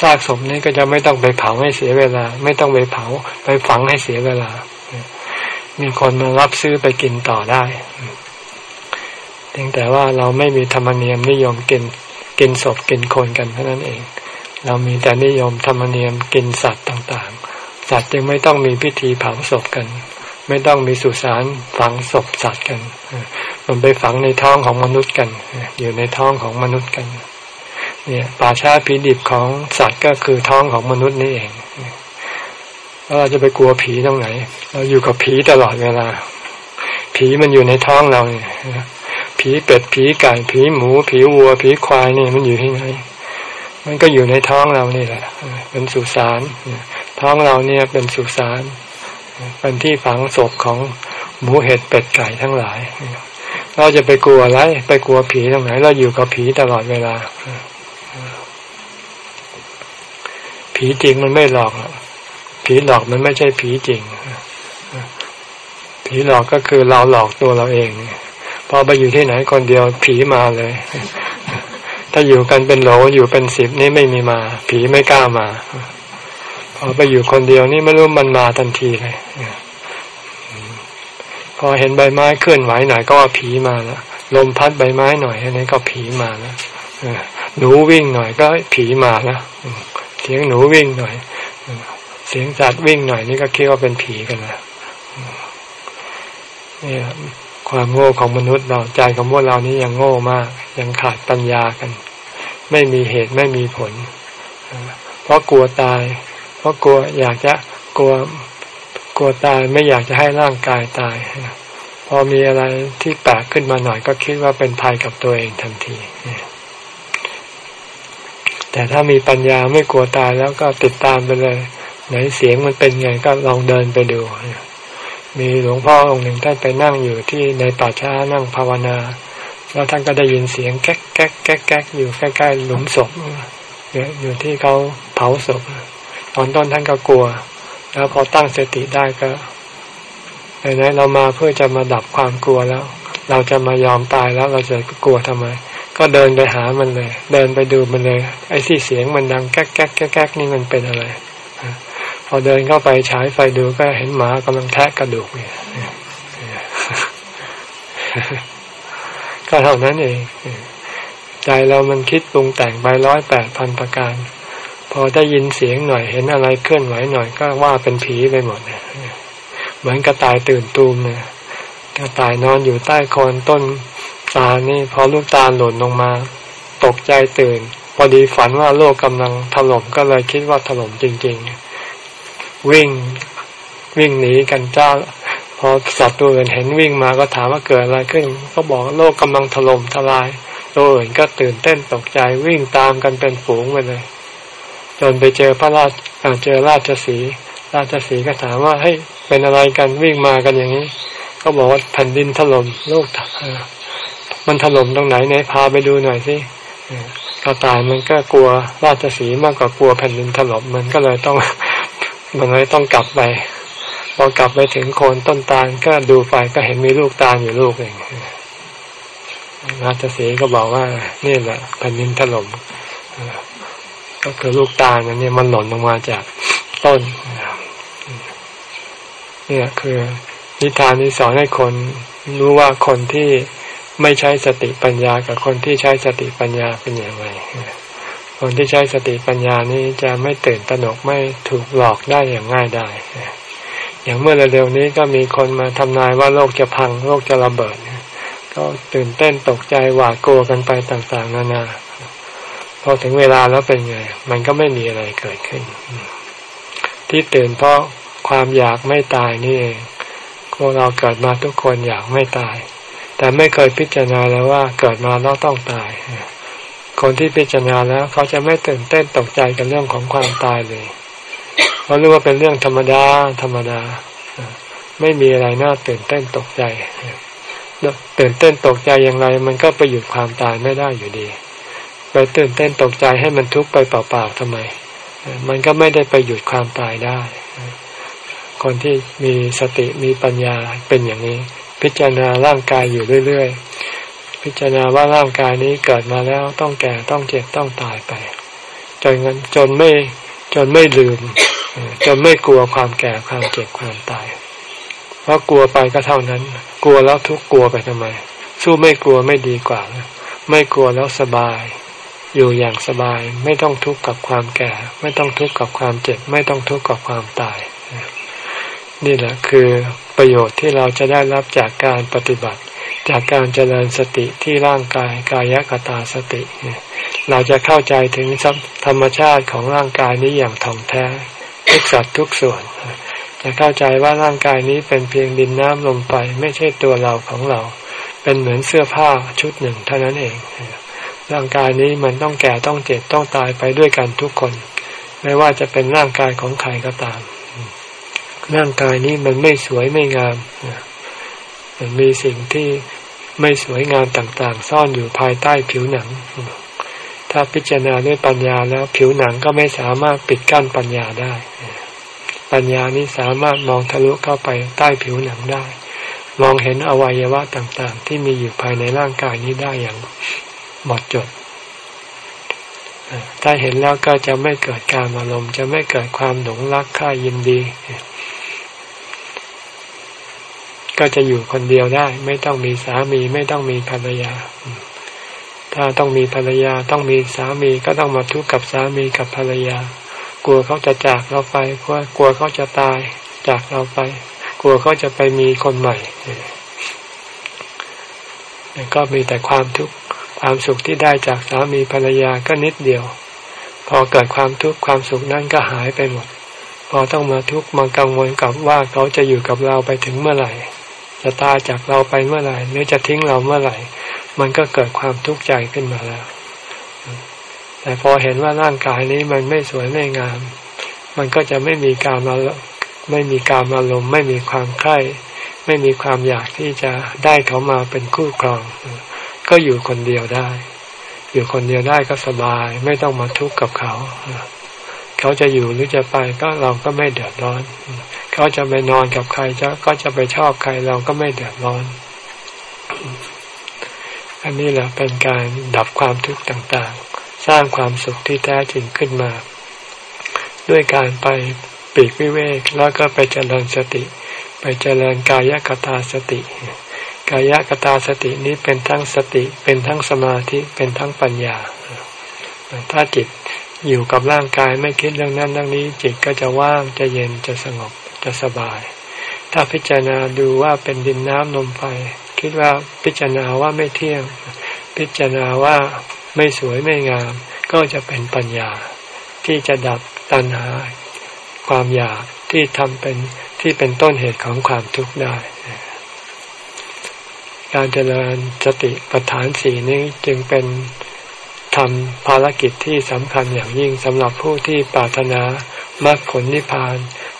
ซากศพนี้ก็จะไม่ต้องไปเผาให้เสียเวลา ไม่ต้องไปเผาไปฝังให้เสียเวลา มีคนมารับซื้อไปกินต่อได้เพียงแต่ว่าเราไม่มีธรรมเนียมนิยมกินกินศพกินคนกันเท่านั้นเอง เรามีแต่นิยมธรรมเนียมกินสัตว์ต่างๆ สัตว์จึงไม่ต้องมีพิธีเผาศพกัน ไม่ต้องมีสุสานฝังศพสัตว์กัน มันไปฝังในท้องของมนุษย์กัน อยู่ในท้องของมนุษย์กัน เนี่ยป่าช้าผีดิบของสัตว์ก็คือท้องของมนุษย์นี่เอง เราจะไปกลัวผีตรงไหน เราอยู่กับผีตลอดเวลา ผีมันอยู่ในท้องเราเนี่ยผีเป็ดผีไก่ผีหมู ผีวัว ผีควายนี่มันอยู่ที่ไหน มันก็อยู่ในท้องเรานี่แหละ เป็นสุสานท้องเราเนี่ยเป็นสุสานเป็นที่ฝังศพของหมูเห็ดเป็ดไก่ทั้งหลาย เราจะไปกลัวอะไร ไปกลัวผีตรงไหน เราอยู่กับผีตลอดเวลา ผีจริงมันไม่หลอก ผีหลอกมันไม่ใช่ผีจริง ผีหลอกก็คือเราหลอกตัวเราเอง พอไปอยู่ที่ไหนคนเดียวผีมาเลย ถ้าอยู่กันเป็นโหลอยู่เป็นสิบนี่ไม่มีมา ผีไม่กล้ามา พอไปอยู่คนเดียวนี่ไม่รู้มันมาทันทีเลยพอเห็นใบไม้เคลื่อนไหวหน่อยก็ว่าผีมาแล้วลมพัดใบไม้หน่อยอันนี้ก็ผีมาแล้วหนูวิ่งหน่อยก็ผีมาแล้วเสียงหนูวิ่งหน่อย สียงสัตว์วิ่งหน่อยนี่ก็คิดว่าเป็นผีกันแล้วนี่ความโง่ของมนุษย์เราใจของพวกเรานี้ยังโง่มาก ยังขาดปัญญากัน ไม่มีเหตุไม่มีผล เพราะกลัวตาย เพราะกลัวอยากจะกลัวกลัวตายไม่อยากจะให้ร่างกายตายพอมีอะไรที่แปลกขึ้นมาหน่อยก็คิดว่าเป็นภัยกับตัวเองทันทีแต่ถ้ามีปัญญาไม่กลัวตายแล้วก็ติดตามไปเลย ไหนเสียงมันเป็นไงก็ลองเดินไปดู มีหลวงพ่อองค์หนึ่งท่านไปนั่งอยู่ที่ในป่าช้านั่งภาวนา แล้วท่านก็ได้ยินเสียงแก๊กแก๊กแก๊กแก๊กอยู่ใกล้ๆหลุมศพอยู่ที่เขาเผาศพตอนต้นท่านก็กลัว แล้วพอตั้งสติได้ก็ไหนๆเรามาเพื่อจะมาดับความกลัวแล้ว เราจะมายอมตายแล้วเราจะกลัวทำไม ก็เดินไปหามันเลย เดินไปดูมันเลย ไอ้ที่เสียงมันดังแก๊กแก๊กแก๊กนี่มันเป็นอะไร อเดินเข้าไปฉายไฟดูก็เห็นหมากำลังแทะกระดูกเนี่ยก็เท่านั้นเองใจเรามันคิดปรุงแต่งไปร้อยแปดพันประการ พอได้ยินเสียงหน่อยเห็นอะไรเคลื่อนไหวหน่อยก็ว่าเป็นผีไปหมดเนี่ยเหมือนกระต่ายตื่นตูมเนี่ยกระต่ายนอนอยู่ใต้โคนต้นตานี่ พอลูกตาหล่นลงมา ตกใจตื่น พอดีฝันว่าโลกกำลังถล่มก็เลยคิดว่าถล่มจริง ๆ วิ่งวิ่งหนีกันเจ้า พอสัตว์ตัวอื่นเห็นวิ่งมาก็ถามว่าเกิดอะไรขึ้น ก็บอกโลกกำลังถล่มทลาย ตัวอื่นก็ตื่นเต้นตกใจวิ่งตามกันเป็นฝูงไปเลย จนไปเจอพระราชเจอราชสีราชสีก็ถามว่าเฮ้ยเป็นอะไรกันวิ่งมากันอย่างนี้ ก็บอกว่าแผ่นดินถล่มโลกมันถล่มตรงไหนไหนพาไปดูหน่อยสิกระต่ายมันก็กลัวราชสีมากกว่ากลัวแผ่นดินถล่มมันก็เลยต้อง มันเลยต้องกลับไปพอกลับไปถึงโคนต้นตาลก็ดูไปก็เห็นมีลูกตาลอยู่ลูกเองราชสีก็บอกว่านี่แหละแผ่นดินถล่มก็คือลูกตาลนันนี่มันหล่นลงมาจากต้นเนี่ยคือนิทานนี้สอนให้คนรู้ว่าคนที่ไม่ใช้สติปัญญากับคนที่ใช้สติปัญญาเป็นอย่างไร คนที่ใช้สติปัญญานี้จะไม่ตื่นตระหนกไม่ถูกหลอกได้อย่างง่ายได้อย่างเมื่อเร็วๆนี้ก็มีคนมาทำนายว่าโลกจะพังโลกจะระเบิดก็ตื่นเต้นตกใจหวาดกลัวกันไปต่างๆนานาพอถึงเวลาแล้วเป็นไง มันก็ไม่มีอะไรเกิดขึ้น ที่ตื่นเพราะความอยากไม่ตายนี่เองพวกเราเกิดมาทุกคนอยากไม่ตาย แต่ไม่เคยพิจารณาแล้วว่าเกิดมาแล้วต้องตาย คนที่พิจารณาแล้วเขาจะไม่ตื่นเต้นตกใจกับเรื่องของความตายเลยเพราะรู้ว่าเป็นเรื่องธรรมดาธรรมดา ไม่มีอะไรน่าตื่นเต้นตกใจตื่นเต้นตกใจอย่างไร มันก็ไปหยุดความตายไม่ได้อยู่ดีไปตื่นเต้นตกใจให้มันทุกข์ไปเปล่าๆทำไม มันก็ไม่ได้ไปหยุดความตายได้ คนที่มีสติมีปัญญาเป็นอย่างนี้ พิจารณาร่างกายอยู่เรื่อย พิจารณาว่าร่างกายนี้เกิดมาแล้วต้องแก่ต้องเจ็บต้องตายไปจนนจนไม่จนไม่ลืม จนไม่กลัวความแก่ความเจ็บความตาย เพราะกลัวไปก็เท่านั้น กลัวแล้วทุกกลัวไปทำไม สู้ไม่กลัวไม่ดีกว่า ไม่กลัวแล้วสบาย อยู่อย่างสบายไม่ต้องทุกข์กับความแก่ ไม่ต้องทุกข์กับความเจ็บ ไม่ต้องทุกข์กับความตาย นี่แหละคือประโยชน์ที่เราจะได้รับจากการปฏิบัติ จากการเจริญสติที่ร่างกายกายกตาสติ เราจะเข้าใจถึงธรรมชาติของร่างกายนี้อย่างถ่องแท้ ทุกสัตว์ทุกส่วน จะเข้าใจว่าร่างกายนี้เป็นเพียงดินน้ำลมไป ไม่ใช่ตัวเราของเรา เป็นเหมือนเสื้อผ้าชุดหนึ่งเท่านั้นเอง ร่างกายนี้มันต้องแก่ต้องเจ็บต้องตายไปด้วยกันทุกคน ไม่ว่าจะเป็นร่างกายของใครก็ตาม ร่างกายนี้มันไม่สวยไม่งามมัน มีสิ่งที่ไม่สวยงามต่างๆ ซ่อนอยู่ภายใต้ผิวหนัง ถ้าพิจารณาด้วยปัญญาแล้วผิวหนังก็ไม่สามารถปิดกั้นปัญญาได้ ปัญญานี้สามารถมองทะลุเข้าไปใต้ผิวหนังได้ มองเห็นอวัยวะต่างๆ ที่มีอยู่ภายในร่างกายนี้ได้อย่างหมดจด ถ้าเห็นแล้วก็จะไม่เกิดการอารมณ์จะไม่เกิดความหลงรักค่ายินดี ก็จะอยู่คนเดียวได้ ไม่ต้องมีสามีไม่ต้องมีภรรยา ถ้าต้องมีภรรยาต้องมีสามีก็ต้องมาทุกข์กับสามีกับภรรยา กลัวเขาจะจากเราไปกลัวกลัวเขาจะตายจากเราไป กลัวเขาจะไปมีคนใหม่ก็มีแต่ความทุกข์ความสุขที่ได้จากสามีภรรยาก็นิดเดียว พอเกิดความทุกข์ความสุขนั้นก็หายไปหมด พอต้องมาทุกข์มากังวลกับว่าเขาจะอยู่กับเราไปถึงเมื่อไหร่ จะตายจากเราไปเมื่อไหร่หรือจะทิ้งเราเมื่อไหร่ มันก็เกิดความทุกข์ใจขึ้นมาแล้ว แต่พอเห็นว่าร่างกายนี้มันไม่สวยไม่งาม มันก็จะไม่มีการมาไม่มีการอารมณ์ไม่มีความใคร่ไม่มีความอยากที่จะได้เขามาเป็นคู่ครอง ก็อยู่คนเดียวได้ อยู่คนเดียวได้ก็สบาย ไม่ต้องมาทุกข์กับเขา เขาจะอยู่หรือจะไปก็เราก็ไม่เดือดร้อน เขาจะไปนอนกับใครจะก็จะไปชอบใครเราก็ไม่เดือดร้อน อันนี้แหละเป็นการดับความทุกข์ต่างๆ สร้างความสุขที่แท้จริงขึ้นมา ด้วยการไปปีกวิเวกแล้วก็ไปเจริญสติ ไปเจริญกายกตาสติ กายกตาสตินี้เป็นทั้งสติ เป็นทั้งสมาธิเป็นทั้งปัญญา ถ้าจิตอยู่กับร่างกายไม่คิดเรื่องนั้นเรื่องนี้ จิตก็จะว่างจะเย็นจะสงบ จะสบาย ถ้าพิจารณาดูว่าเป็นดินน้ำลมไฟ คิดว่าพิจารณาว่าไม่เที่ยง พิจารณาว่าไม่สวยไม่งาม ก็จะเป็นปัญญา ที่จะดับตัณหา ความอยากที่ทำเป็นที่เป็นต้นเหตุของความทุกข์ได้ การเจริญสติปัฏฐานสี่นี้จึงเป็นทำภารกิจที่สำคัญอย่างยิ่งสำหรับผู้ที่ปรารถนามรรคผลนิพพาน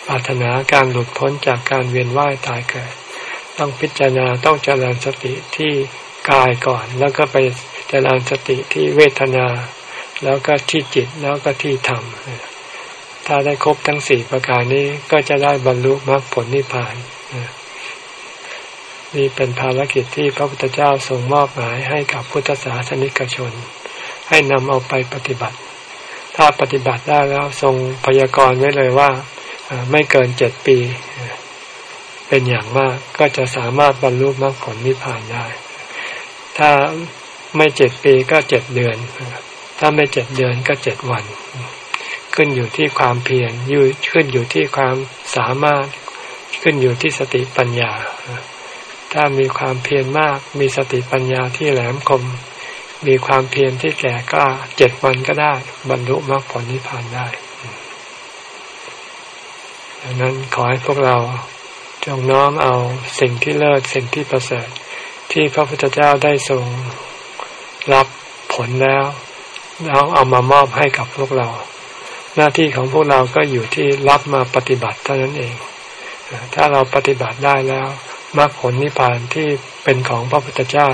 ปรารถนาการหลุดพ้นจากการเวียนว่ายตายเกิด ต้องพิจารณาต้องเจริญสติที่กายก่อน แล้วก็ไปเจริญสติที่เวทนา แล้วก็ที่จิตแล้วก็ที่ธรรมถ้าได้ครบทั้งสี่ประการนี้ก็จะได้บรรลุมรรคผลนิพพานนี่เป็นภารกิจที่พระพุทธเจ้าทรงมอบหมายให้กับพุทธศาสนิกชน ให้นำเอาไปปฏิบัติ ถ้าปฏิบัติได้แล้วทรงพยากรณ์ไว้เลยว่า ไม่เกินเจ็ดปี เป็นอย่างมากก็จะสามารถบรรลุมรรคผลนิพพานได้ ถ้าไม่เจ็ดปีก็เจ็ดเดือน ถ้าไม่เจ็ดเดือนก็เจ็ดวัน ขึ้นอยู่ที่ความเพียรยู่ขึ้นอยู่ที่ความสามารถขึ้นอยู่ที่สติปัญญา ถ้ามีความเพียรมาก มีสติปัญญาที่แหลมคม มีความเพียรที่แก่กล้าเจ็ดวันก็ได้ บรรลุมรรคผลนิพพานได้ ดังนั้นขอให้พวกเราจงน้อมเอาสิ่งที่เลิศสิ่งที่ประเสริฐ ที่พระพุทธเจ้าได้ทรงรับผลแล้วแล้วเอามามอบให้กับพวกเรา หน้าที่ของพวกเราก็อยู่ที่รับมาปฏิบัติเท่านั้นเอง ถ้าเราปฏิบัติได้แล้วมรรคผลนิพพานที่เป็นของพระพุทธเจ้า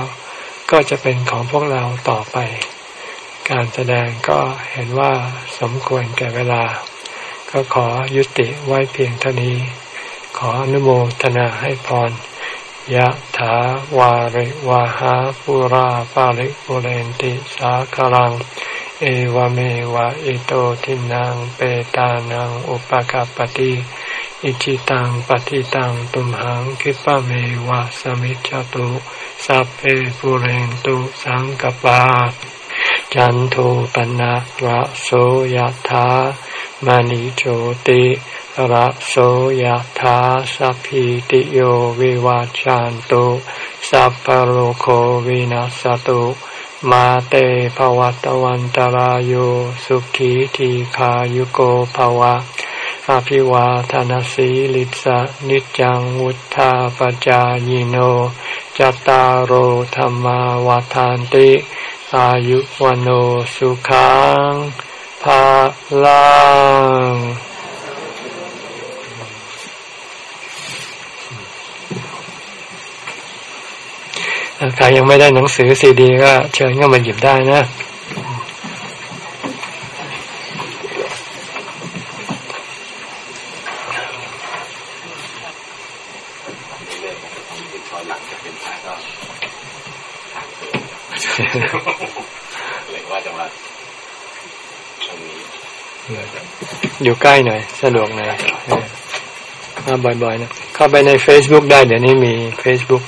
ก็จะเป็นของพวกเราต่อไป การแสดงก็เห็นว่าสมควรแก่เวลา ก็ขอยุติไว้เพียงเท่านี้ ขออนุโมทนาให้พรยะถาวาริวาหาปุราปาริปุเรนติสาคลัง เอวเมวะอิโตทินังเปตานังอุปกาปติอิจิตังปฏิตังตุมหังคิปะเมวะสมิจจตุสัพเพปุเรนตุสังกปาจันโทปนะระโสยธา มณิโชติระโสยธาสัพพิติโยวิวาจันตุสัพพโรโควินัสตุมาเตภวัตวันตารโยสุขีทีขายุโกภวะอภิวาทานสีลิสะนิจังวุธาปจายโนจตารโหธรรมาวาทานติ อายุวันโอสุขัง ภาลังใครยังไม่ได้หนังสือซีดีก็เชิญเข้ามาหยิบได้นะเลยว่าจะมาตรงนี้ อยู่ใกล้หน่อย สะดวกหน่อยมาบ่อยๆนะเข้าไปใน Facebook ได้ เดี๋ยวนี้มี Facebook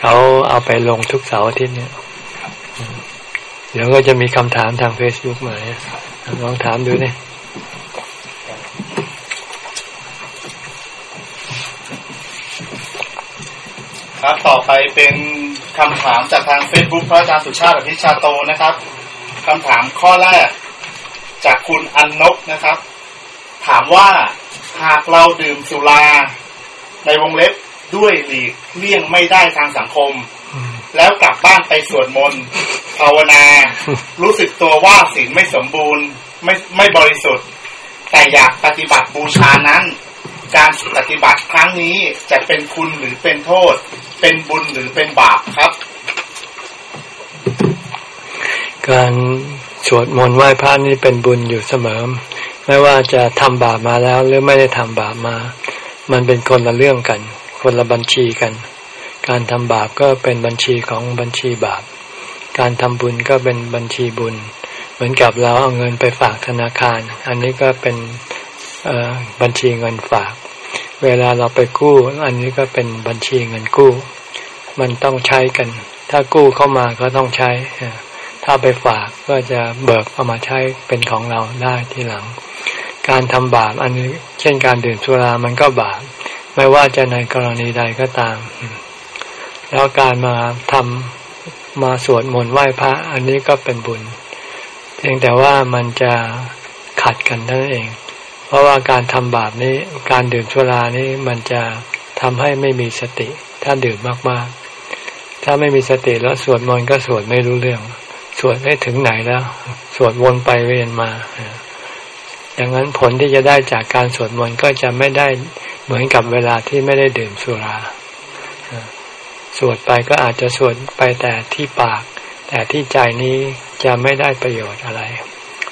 เขาเอาไปลงทุกเสาร์อาทิตย์เนี่ย เดี๋ยวก็จะมีคำถามทาง Facebook มาลองถามดูเนี่ยครับ ต่อไปเป็นคำถามจากทางเฟซบุ๊กพระอาจารย์สุชาติอภิชาโตนะครับคำถามข้อแรก จากคุณอันนกนะครับ ถามว่าหากเราดื่มสุราในวงเล็บด้วยหลีกเลี่ยงไม่ได้ทางสังคม แล้วกลับบ้านไปสวดมนต์ภาวนา รู้สึกตัวว่าศีลไม่สมบูรณ์ ไม่ไม่บริสุทธิ์ แต่อยากปฏิบัติบูชานั้น การปฏิบัติครั้งนี้จะเป็นคุณหรือเป็นโทษ เป็นบุญหรือเป็นบาปครับ การสวดมนต์ไหว้พระนี่เป็นบุญอยู่เสมอ ไม่ว่าจะทำบาปมาแล้วหรือไม่ได้ทำบาปมา มันเป็นคนละเรื่องกัน คนละบัญชีกัน การทำบาปก็เป็นบัญชีของบัญชีบาป การทำบุญก็เป็นบัญชีบุญ เหมือนกับเราเอาเงินไปฝากธนาคาร อันนี้ก็เป็นบัญชีเงินฝาก เวลาเราไปกู้ อันนี้ก็เป็นบัญชีเงินกู้ มันต้องใช้กัน ถ้ากู้เข้ามาก็ต้องใช้ ถ้าไปฝากก็จะเบิกเอามาใช้เป็นของเราได้ทีหลัง การทำบาปอันนี้เช่นการดื่มสุรามันก็บาปไม่ว่าจะในกรณีใดก็ตาม แล้วการมาทำมาสวดมนต์ไหว้พระ อันนี้ก็เป็นบุญ เพียงแต่ว่ามันจะขัดกันนั่นเอง เพราะว่าการทำบาปนี้ การดื่มสุรานี้มันจะทำให้ไม่มีสติ ถ้าดื่มมากๆ ถ้าไม่มีสติแล้วสวดมนต์ก็สวดไม่รู้เรื่อง สวดไม่ถึงไหนแล้ว สวดวนไปเวียนมา อย่างนั้นผลที่จะได้จากการสวดมนต์ก็จะไม่ได้เหมือนกับเวลาที่ไม่ได้ดื่มสุราสวดไปก็อาจจะสวดไปแต่ที่ปาก แต่ที่ใจนี้จะไม่ได้ประโยชน์อะไร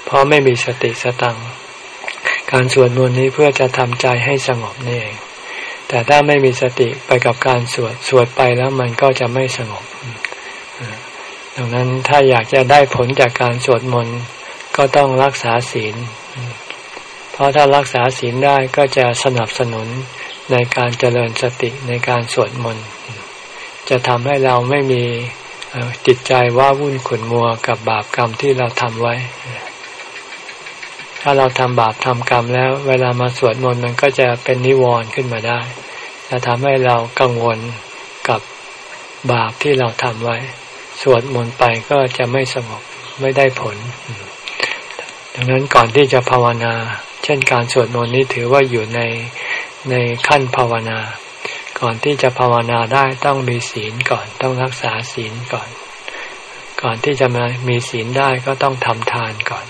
เพราะไม่มีสติสตังการสวดมนต์นี้เพื่อจะทำใจให้สงบนี่เอง แต่ถ้าไม่มีสติไปกับการสวดสวดไปแล้วมันก็จะไม่สงบดังนั้นถ้าอยากจะได้ผลจากการสวดมนต์ก็ต้องรักษาศีล เพราะถ้ารักษาศีลได้ก็จะสนับสนุนในการเจริญสติในการสวดมนต์จะทำให้เราไม่มีจิตใจว่าวุ่นขุนมัวกับบาปกรรมที่เราทำไว้ ถ้าเราทำบาปทำกรรมแล้ว เวลามาสวดมนต์มันก็จะเป็นนิวรณ์ขึ้นมาได้จะทำให้เรากังวลกับบาปที่เราทำไว้ สวดมนต์ไปก็จะไม่สงบไม่ได้ผล ดังนั้นก่อนที่จะภาวนา เช่นการสวดมนต์นี้ถือว่าอยู่ในในขั้นภาวนา ก่อนที่จะภาวนาได้ต้องมีศีลก่อนต้องรักษาศีลก่อน ก่อนที่จะมามีศีลได้ก็ต้องทำทานก่อน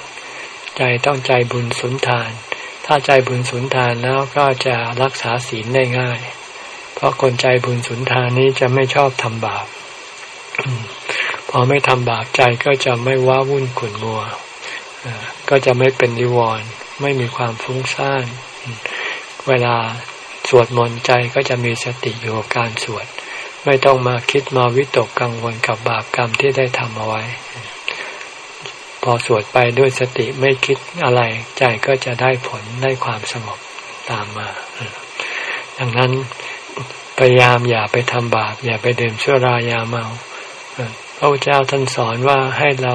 ใจต้องใจบุญสุนทาน ถ้าใจบุญสุนทานแล้วก็จะรักษาศีลได้ง่าย เพราะคนใจบุญสุนทานนี้จะไม่ชอบทำบาปพอไม่ทำบาปใจก็จะไม่ว้าวุ่นขุ่นมัวก็จะไม่เป็นนิวรณ์ ไม่มีความฟุ้งซ่าน เวลาสวดมนต์ใจก็จะมีสติอยู่กับการสวด ไม่ต้องมาคิดมาวิตกกังวลกับบาปกรรมที่ได้ทำเอาไว้ พอสวดไปด้วยสติไม่คิดอะไร ใจก็จะได้ผลได้ความสงบตามมา ดังนั้นพยายามอย่าไปทำบาป อย่าไปดื่มชั่วรายาเมาพระเจ้าท่านสอนว่าให้เรา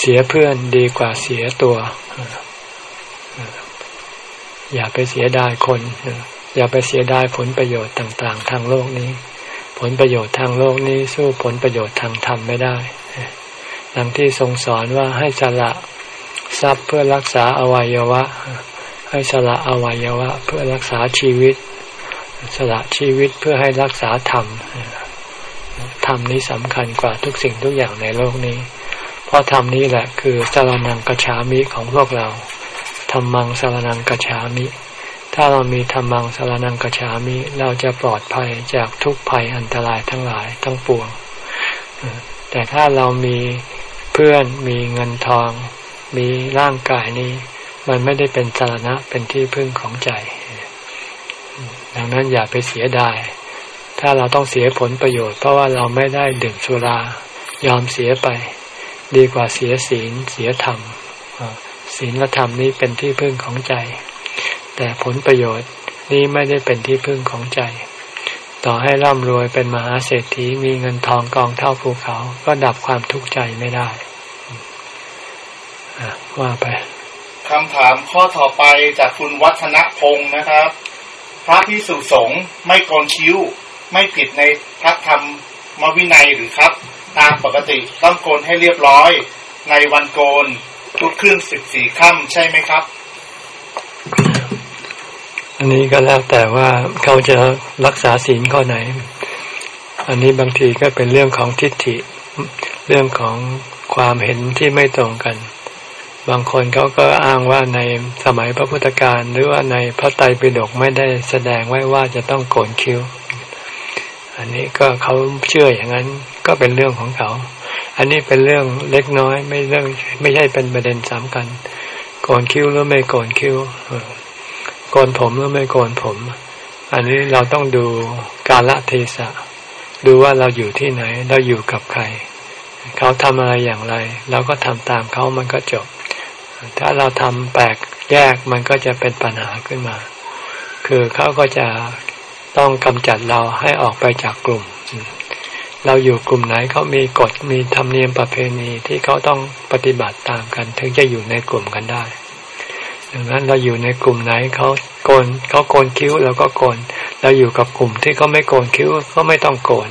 เสียเพื่อนดีกว่าเสียตัว อย่าไปเสียดายคน อย่าไปเสียดายผลประโยชน์ต่าง ๆ ทางโลกนี้ ผลประโยชน์ทางโลกนี้สู้ผลประโยชน์ทางธรรมไม่ได้ดังที่ทรงสอนว่าให้สละทรัพย์เพื่อรักษาอวัยวะ ให้สละอวัยวะ เพื่อรักษาชีวิต สละชีวิตเพื่อให้รักษาธรรมธรรมนี้สำคัญกว่าทุกสิ่งทุกอย่างในโลกนี้ เพราะธรรมนี้แหละคือจรนังกระฉามิของพวกเราธรรมังสารนังกัจฉามิ ถ้าเรามีธรรมังสารนังกัจฉามิ เราจะปลอดภัยจากทุกภัยอันตรายทั้งหลายทั้งปวง แต่ถ้าเรามีเพื่อนมีเงินทอง มีร่างกายนี้ มันไม่ได้เป็นสารณะเป็นที่พึ่งของใจ ดังนั้นอย่าไปเสียดาย ถ้าเราต้องเสียผลประโยชน์เพราะว่าเราไม่ได้ดื่มสุรายอมเสียไป ดีกว่าเสียศีลเสียธรรมศีลธรรมนี้เป็นที่พึ่งของใจ แต่ผลประโยชน์นี้ไม่ได้เป็นที่พึ่งของใจ ต่อให้ร่ำรวยเป็นมหาเศรษฐีมีเงินทองกองเท่าภูเขา ก็ดับความทุกข์ใจไม่ได้ว่าไปคำถามข้อต่อไปจากคุณวัฒนพงศ์นะครับ พระพิสุสงฆ์ไม่โกนคิ้ว ไม่ผิดในพระธรรมมวินัยหรือครับ ตามปกติต้องโกนให้เรียบร้อย ในวันโกนทุกขึ้นสิบสี่ค่ำใช่ไหมครับ อันนี้ก็แล้วแต่ว่าเขาจะรักษาศีลข้อไหน อันนี้บางทีก็เป็นเรื่องของทิฏฐิ เรื่องของความเห็นที่ไม่ตรงกัน บางคนเขาก็อ้างว่าในสมัยพระพุทธการหรือว่าในพระไตรปิฎกไม่ได้แสดงไว้ว่าจะต้องโกนคิ้ว อันนี้ก็เขาเชื่ออย่างนั้นก็เป็นเรื่องของเขา อันนี้เป็นเรื่องเล็กน้อย ไม่เรื่องไม่ใช่เป็นประเด็นสำคัญโกนคิ้วหรือไม่โกนคิ้วโกนผมหรือไม่โกนผม อันนี้เราต้องดูกาลเทศะ ดูว่าเราอยู่ที่ไหน เราอยู่กับใคร เขาทำอะไรอย่างไร เราก็ทำตามเขามันก็จบ ถ้าเราทำแปลกแยกมันก็จะเป็นปัญหาขึ้นมา คือเขาก็จะต้องกำจัดเราให้ออกไปจากกลุ่ม เราอยู่กลุ่มไหนเขามีกฎมีธรรมเนียมประเพณีที่เขาต้องปฏิบัติตามกัน ถึงจะอยู่ในกลุ่มกันได้ดังนั้นเราอยู่ในกลุ่มไหนเขาโกนเขาโกนคิ้วเราก็โกน เราอยู่กับกลุ่มที่เขาไม่โกนคิ้วก็ไม่ต้องโกน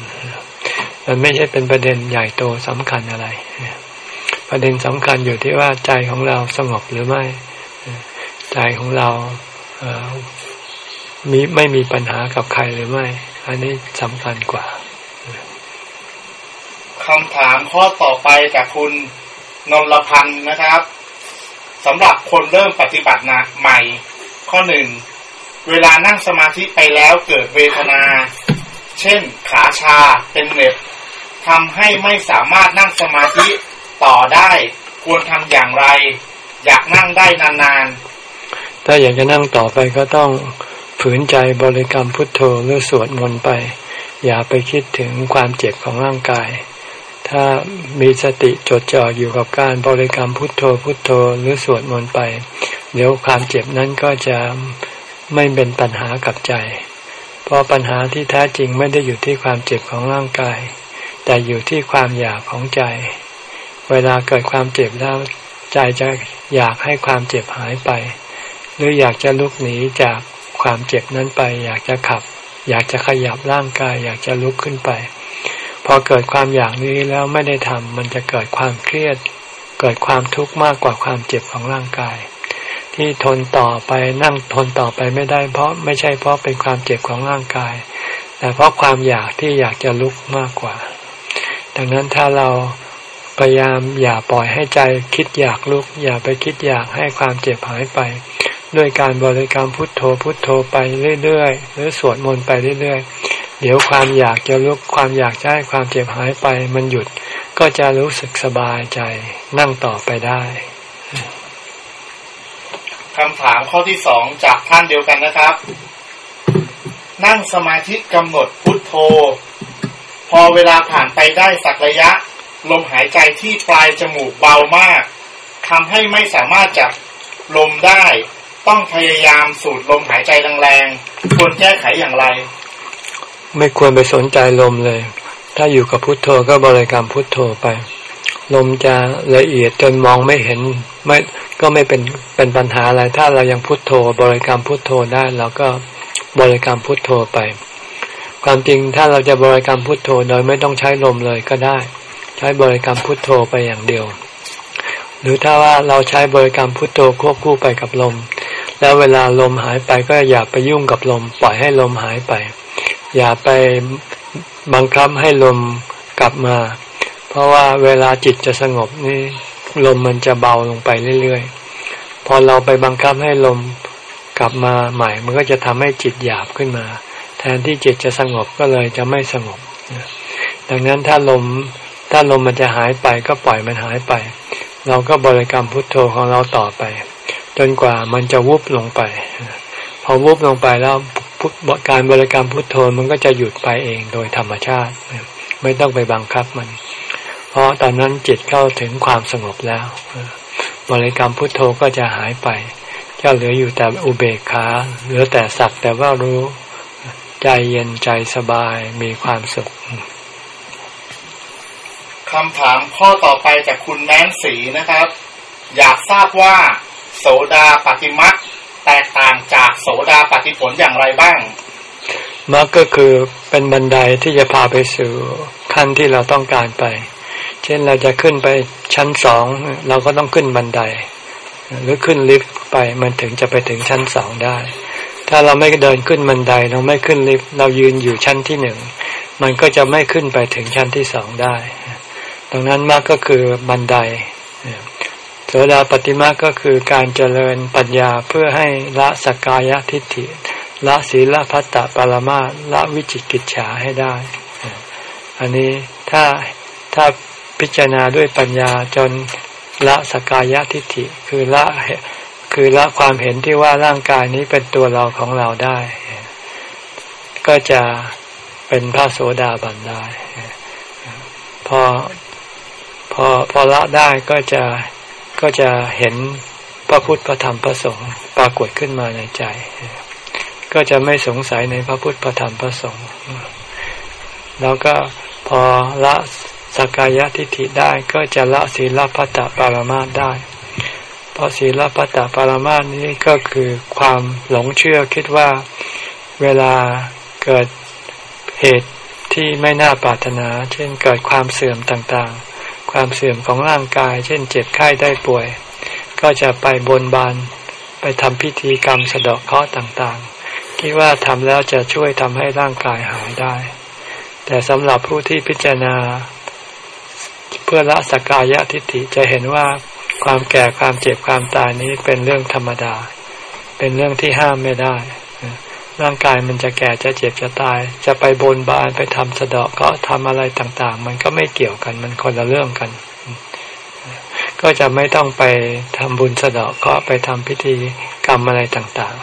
มันไม่ใช่เป็นประเด็นใหญ่โตสำคัญอะไร ประเด็นสำคัญอยู่ที่ว่าใจของเราสงบหรือไม่ ใจของเรามีไม่มีปัญหากับใครหรือไม่ อันนี้สำคัญกว่า คำถามข้อต่อไปจากคุณนนลพันธ์นะครับสำหรับคนเริ่มปฏิบัตินะใหม่ ข้อหนึ่งเวลานั่งสมาธิไปแล้วเกิดเวทนา เช่นขาชาเป็นเหน็บทำให้ไม่สามารถนั่งสมาธิต่อได้ ควรทำอย่างไร อยากนั่งได้นานๆ ถ้าอยากจะนั่งต่อไปก็ต้องฝืนใจบริกรรมพุทโธหรือสวดมนต์ไป อย่าไปคิดถึงความเจ็บของร่างกาย ถ้ามีสติจดจ่ออยู่กับการบริกรรมพุทโธพุทโธหรือสวดมนต์ไป เดี๋ยวความเจ็บนั้นก็จะไม่เป็นปัญหากับใจ เพราะปัญหาที่แท้จริงไม่ได้อยู่ที่ความเจ็บของร่างกาย แต่อยู่ที่ความอยากของใจ เวลาเกิดความเจ็บแล้วใจจะอยากให้ความเจ็บหายไป หรืออยากจะลุกหนีจากความเจ็บนั้นไป อยากจะขับ อยากจะขยับร่างกาย อยากจะลุกขึ้นไป อเกิดความอยากนี้แล้วไม่ได้ทำมันจะเกิดความเครียด เกิดความทุกข์มากกว่าความเจ็บของร่างกาย ที่ทนต่อไปนั่งทนต่อไปไม่ได้ เพราะไม่ใช่เพราะเป็นความเจ็บของร่างกาย แต่เพราะความอยากที่อยากจะลุกมากกว่า ดังนั้นถ้าเราพยายามอย่าปล่อยให้ใจคิดอยากลุก อย่าไปคิดอยากให้ความเจ็บหายไป ด้วยการบริกรรมพุทโธพุทโธไปเรื่อยๆ หรือสวดมนต์ไปเรื่อยๆ เดี๋ยวความอยากจะลุกความอยากจะให้ความเจ็บหายไป มันหยุดก็จะรู้สึกสบายใจนั่งต่อไปได้คำถามข้อที่สองจากท่านเดียวกันนะครับ นั่งสมาธิกำหนดพุทโธ พอเวลาผ่านไปได้สักระยะ ลมหายใจที่ปลายจมูกเบามากทำให้ไม่สามารถจับลมได้ ต้องพยายามสูดลมหายใจแรงๆควรแก้ไขอย่างไร ไม่ควรไปสนใจลมเลย ถ้าอยู่กับพุทโธก็บริกรรมพุทโธไป ลมจะละเอียดจนมองไม่เห็นไม่ก็ไม่เป็นเป็นปัญหาอะไร ถ้าเรายังพุทโธ บริกรรมพุทโธได้เราก็บริกรรมพุทโธไป ความจริงถ้าเราจะบริกรรมพุทโธโดยไม่ต้องใช้ลมเลยก็ได้ ใช้บริกรรมพุทโธไปอย่างเดียว หรือถ้าว่าเราใช้บริกรรมพุทโธควบคู่ไปกับลม แล้วเวลาลมหายไปก็อย่าไปยุ่งกับลม ปล่อยให้ลมหายไป อย่าไปบังคับให้ลมกลับมา เพราะว่าเวลาจิตจะสงบนี่ลมมันจะเบาลงไปเรื่อยๆ พอเราไปบังคับให้ลมกลับมาใหม่ มันก็จะทำให้จิตหยาบขึ้นมา แทนที่จิตจะสงบก็เลยจะไม่สงบ ดังนั้นถ้าลมถ้าลมมันจะหายไปก็ปล่อยมันหายไป เราก็บริกรรมพุทโธของเราต่อไป จนกว่ามันจะวุบลงไป พอวุบลงไปแล้ว การบริกรรมพุทโธมันก็จะหยุดไปเองโดยธรรมชาติ ไม่ต้องไปบังคับมัน เพราะตอนนั้นจิตเข้าถึงความสงบแล้ว บริกรรมพุทโธก็จะหายไปจะเหลืออยู่แต่อุเบกขาเหลือแต่สักแต่ว่ารู้ใจเย็นใจสบายมีความสุขคำถามข้อต่อไปจากคุณแม้นสีนะครับ อยากทราบว่า โสดาปฏิมัก แตกต่างจากโสดาปฏิผลอย่างไรบ้างมักก็คือเป็นบันไดที่จะพาไปสู่ขั้นที่เราต้องการไป เช่นเราจะขึ้นไปชั้นสองเราก็ต้องขึ้นบันได หรือขึ้นลิฟต์ไปมันถึงจะไปถึงชั้นสองได้ ถ้าเราไม่เดินขึ้นบันไดเราไม่ขึ้นลิฟต์เรายืนอยู่ชั้นที่หนึ่งมันก็จะไม่ขึ้นไปถึงชั้นที่สองได้ ดังนั้นมากก็คือบันได โสดาปฏิมาก็คือการเจริญปัญญาเพื่อให้ละสกายทิฏฐิ ละศีลพัตตปรมาละวิจิกิจฉาให้ได้ อันนี้ถ้าถ้าพิจารณาด้วยปัญญาจนละสกายทิฏฐิคือละคือละความเห็นที่ว่าร่างกายนี้เป็นตัวเราของเราได้ ก็จะเป็นพระโสดาบันได้ พอพอพอละได้ก็จะ ก็จะเห็นพระพุทธพระธรรมพระสงฆ์ปรากฏขึ้นมาในใจ ก็จะไม่สงสัยในพระพุทธพระธรรมพระสงฆ์แล้วก็พอละสักกายทิฏฐิได้ก็จะละศีลพัตตปารมาได้ เพราะศีลพัตตปารมานี้ก็คือความหลงเชื่อคิดว่าเวลาเกิดเหตุที่ไม่น่าปรารถนา เช่นเกิดความเสื่อมต่างๆ ความเสื่อมของร่างกาย เช่นเจ็บไข้ได้ป่วย ก็จะไปบนบานไปทำพิธีกรรมสะดอกเคราะห์ต่างๆ คิดว่าทำแล้วจะช่วยทำให้ร่างกายหายได้ แต่สำหรับผู้ที่พิจารณา เพื่อละสกายะทิฏฐิจะเห็นว่าความแก่ความเจ็บความตายนี้เป็นเรื่องธรรมดา เป็นเรื่องที่ห้ามไม่ได้ ร่างกายมันจะแก่จะเจ็บจะตาย จะไปบนบานไปทำสะเดาะก็ทำอะไรต่างๆ มันก็ไม่เกี่ยวกันมันคนละเรื่องกัน ก็จะไม่ต้องไปทำบุญสะเดาะก็ไปทำพิธีกรรมอะไรต่าง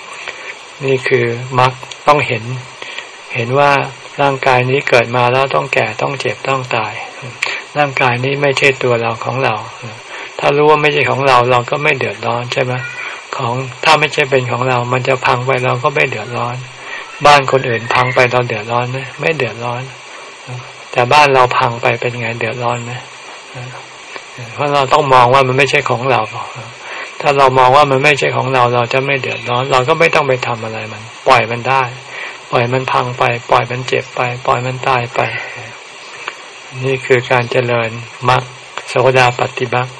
ๆ นี่คือมักต้องเห็น เห็นว่าร่างกายนี้เกิดมาแล้วต้องแก่ต้องเจ็บต้องตาย ร่างกายนี้ไม่ใช่ตัวเราของเรา ถ้ารู้ว่าไม่ใช่ของเราเราก็ไม่เดือดร้อนใช่ไหม ของถ้าไม่ใช่เป็นของเรา มันจะพังไปเราก็ไม่เดือดร้อน บ้านคนอื่นพังไปเราเดือดร้อนไหมไม่เดือดร้อน แต่บ้านเราพังไปเป็นไงเดือดร้อนไหมเพราะเราต้องมองว่ามันไม่ใช่ของเรา ถ้าเรามองว่ามันไม่ใช่ของเรา เราจะไม่เดือดร้อน เราก็ไม่ต้องไปทำอะไรมัน ปล่อยมันได้ ปล่อยมันพังไป ปล่อยมันเจ็บไป ปล่อยมันตายไป นี่คือการเจริญมรรคโสดาปฏิบัติ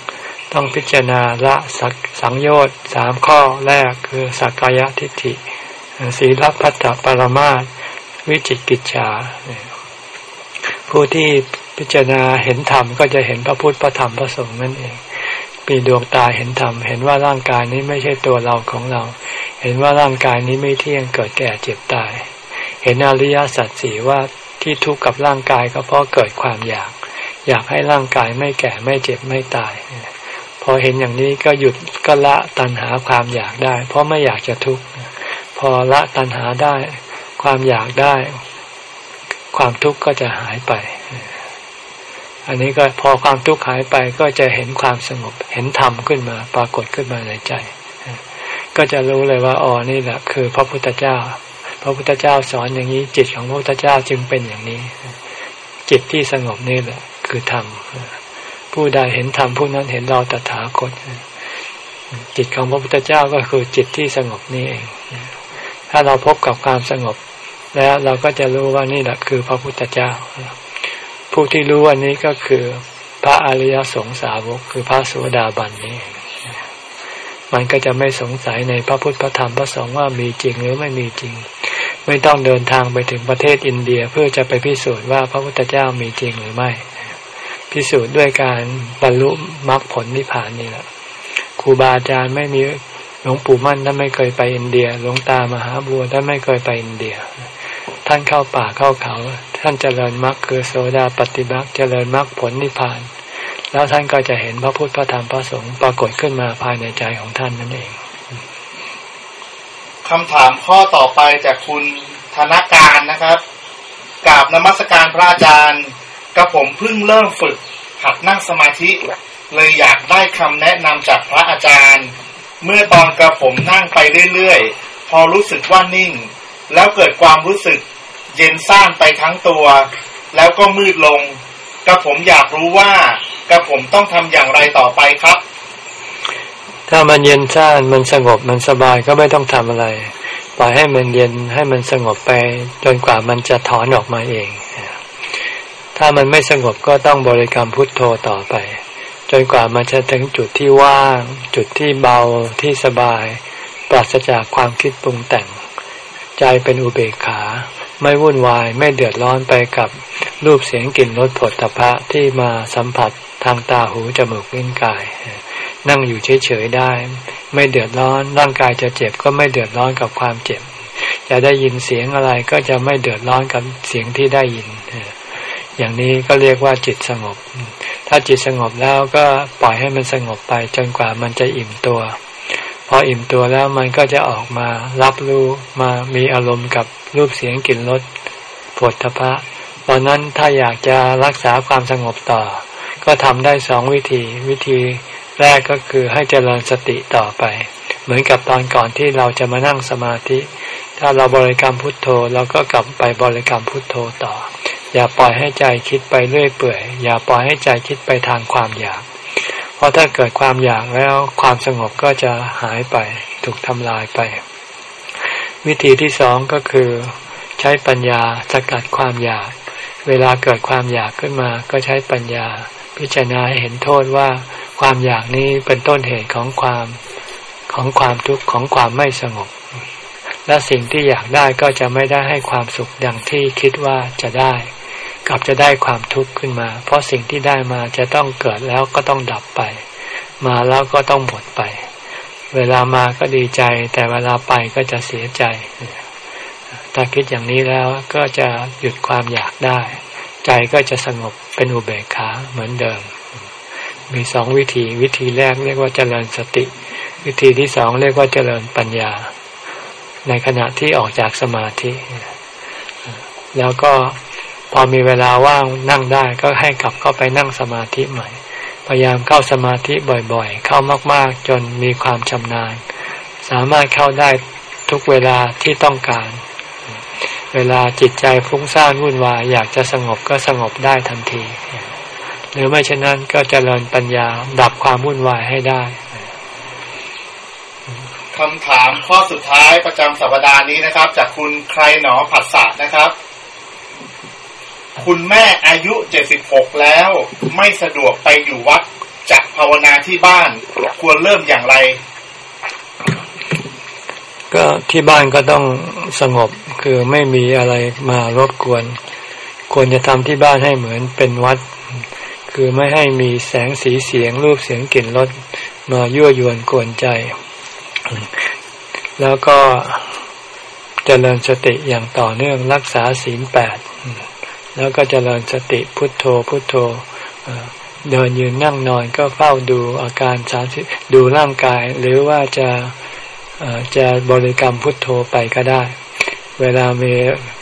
ต้องพิจารณาละสักสังโยชน์สามข้อแรกคือสักกายทิฏฐิศีลพัตตปรมาตวิจิกิจฉาผู้ที่พิจารณาเห็นธรรมก็จะเห็นพระพุทธพระธรรมพระสงฆ์นั่นเองมีดวงตาเห็นธรรมเห็นว่าร่างกายนี้ไม่ใช่ตัวเราของเรา เห็นว่าร่างกายนี้ไม่เที่ยงเกิดแก่เจ็บตาย เห็นอริยสัจสี่ว่าที่ทุกข์กับร่างกายก็เพราะเกิดความอยาก อยากให้ร่างกายไม่แก่ไม่เจ็บไม่ตาย พอเห็นอย่างนี้ก็หยุดก็ละตัณหาความอยากได้ เพราะไม่อยากจะทุกข์พอละตัณหาได้ ความอยากได้ ความทุกข์ก็จะหายไป อันนี้ก็พอความทุกข์หายไปก็จะเห็นความสงบ เห็นธรรมขึ้นมา ปรากฏขึ้นมาในใจ ก็จะรู้เลยว่าอ๋อนี่แหละคือ พระพุทธเจ้า พระพุทธเจ้าสอนอย่างนี้ จิตของพระพุทธเจ้าจึงเป็นอย่างนี้ จิตที่สงบนี่แหละ คือธรรม ผู้ใดเห็นธรรมผู้นั้นเห็นเราตถาคต จิตของพระพุทธเจ้าก็คือจิตที่สงบนี่เอง ถ้าเราพบกับความสงบ แล้วเราก็จะรู้ว่านี่แหละคือพระพุทธเจ้า ผู้ที่รู้วันนี้ก็คือพระอริยสงสาวกคือพระสุดาบันนี้ มันก็จะไม่สงสัยในพระพุทธพระธรรมพระสงฆ์ว่ามีจริงหรือไม่มีจริง ไม่ต้องเดินทางไปถึงประเทศอินเดียเพื่อจะไปพิสูจน์ว่าพระพุทธเจ้ามีจริงหรือไม่ พิสูจน์ด้วยการบรรลุมรรคผลนิพพานนี่แหละครูบาอาจารย์ไม่มีหลวงปู่มั่นท่านไม่เคยไปอินเดียหลวงตามหาบัวท่านไม่เคยไปอินเดีย ท่านเข้าป่าเข้าเขา ท่านเจริญมรรคคือโสดาปฏิบัติเจริญมรรคผลนิพพาน แล้วท่านก็จะเห็นพระพุทธพระธรรมพระสงฆ์ปรากฏขึ้นมาภายในใจของท่านนั่นเองคำถามข้อต่อไปจากคุณธนการนะครับกราบนมัสการพระอาจารย์ กระผมเพิ่งเริ่มฝึกหัดนั่งสมาธิ เลยอยากได้คำแนะนำจากพระอาจารย์ เมื่อตอนกระผมนั่งไปเรื่อยๆ พอรู้สึกว่านิ่ง แล้วเกิดความรู้สึกเย็นซ่านไปทั้งตัว แล้วก็มืดลง กระผมอยากรู้ว่ากระผมต้องทำอย่างไรต่อไปครับ ถ้ามันเย็นซ่านมันสงบมันสบายก็ไม่ต้องทำอะไร ปล่อยให้มันเย็นให้มันสงบไป จนกว่ามันจะถอนออกมาเอง ถ้ามันไม่สงบก็ต้องบริกรรมพุทโธต่อไป จนกว่ามันจะถึงจุดที่ว่าง จุดที่เบาที่สบาย ปราศจากความคิดปรุงแต่ง ใจเป็นอุเบกขา ไม่วุ่นวายไม่เดือดร้อนไปกับรูปเสียงกลิ่นรสผลตภะที่มาสัมผัสทางตาหูจมูกลิ้นกาย นั่งอยู่เฉยๆได้ ไม่เดือดร้อนร่างกายจะเจ็บก็ไม่เดือดร้อนกับความเจ็บจะได้ยินเสียงอะไรก็จะไม่เดือดร้อนกับเสียงที่ได้ยิน อย่างนี้ก็เรียกว่าจิตสงบ ถ้าจิตสงบแล้วก็ปล่อยให้มันสงบไปจนกว่ามันจะอิ่มตัว พออิ่มตัวแล้วมันก็จะออกมารับรู้มามีอารมณ์กับรูปเสียงกลิ่นรสผลทพะตอนนั้นถ้าอยากจะรักษาความสงบต่อ ก็ทำได้สองวิธี วิธีแรกก็คือให้เจริญสติต่อไป เหมือนกับตอนก่อนที่เราจะมานั่งสมาธิ ถ้าเราบริกรรมพุทโธเราก็กลับไปบริกรรมพุทโธต่อ อย่าปล่อยให้ใจคิดไปเรื่อยเปื่อย อย่าปล่อยให้ใจคิดไปทางความอยาก เพราะถ้าเกิดความอยากแล้วความสงบก็จะหายไปถูกทำลายไป วิธีที่สองก็คือ ใช้ปัญญาสกัดความอยาก เวลาเกิดความอยากขึ้นมา ก็ใช้ปัญญา พิจารณาเห็นโทษว่าความอยากนี้เป็นต้นเหตุของความของความทุกข์ของความไม่สงบ และสิ่งที่อยากได้ก็จะไม่ได้ให้ความสุขดังที่คิดว่าจะได้ กลับจะได้ความทุกข์ขึ้นมา เพราะสิ่งที่ได้มาจะต้องเกิดแล้วก็ต้องดับไป มาแล้วก็ต้องหมดไป เวลามาก็ดีใจ แต่เวลาไปก็จะเสียใจ ถ้าคิดอย่างนี้แล้วก็จะหยุดความอยากได้ ใจก็จะสงบเป็นอุเบกขาเหมือนเดิม มีสองวิธีวิธีแรกเรียกว่าเจริญสติ วิธีที่สองเรียกว่าเจริญปัญญา ในขณะที่ออกจากสมาธิ แล้วก็ พอมีเวลาว่างนั่งได้ก็ให้กลับเข้าไปนั่งสมาธิใหม่ พยายามเข้าสมาธิบ่อยๆ เข้ามากๆ จนมีความชำนาญ สามารถเข้าได้ทุกเวลาที่ต้องการ เวลาจิตใจฟุ้งซ่านวุ่นวายอยากจะสงบก็สงบได้ทันที หรือไม่เช่นนั้นก็จเจริญปัญญาดับความวุ่นวายให้ได้คำถามข้อสุดท้ายประจำสัปดาห์นี้นะครับ จากคุณใครหนอผัสสะนะครับ คุณแม่อายุเจ็ดสิบหกแล้ว ไม่สะดวกไปอยู่วัดจักภาวนาที่บ้านควรเริ่มอย่างไร ก็ที่บ้านก็ต้องสงบคือไม่มีอะไรมารบกวน ควรจะทำที่บ้านให้เหมือนเป็นวัด คือไม่ให้มีแสงสีเสียงรูปเสียงกลิ่นรสมายั่วยวนกวนใจ แล้วก็เจริญสติอย่างต่อเนื่องรักษาศีลแปด แล้วก็จเจริญสติพุทโธพุทโธเดินยืนนั่งนอนก็เฝ้าดูอาการสาธิดูร่างกาย หรือว่าจะจะบริกรรมพุทโธไปก็ได้ เวลามี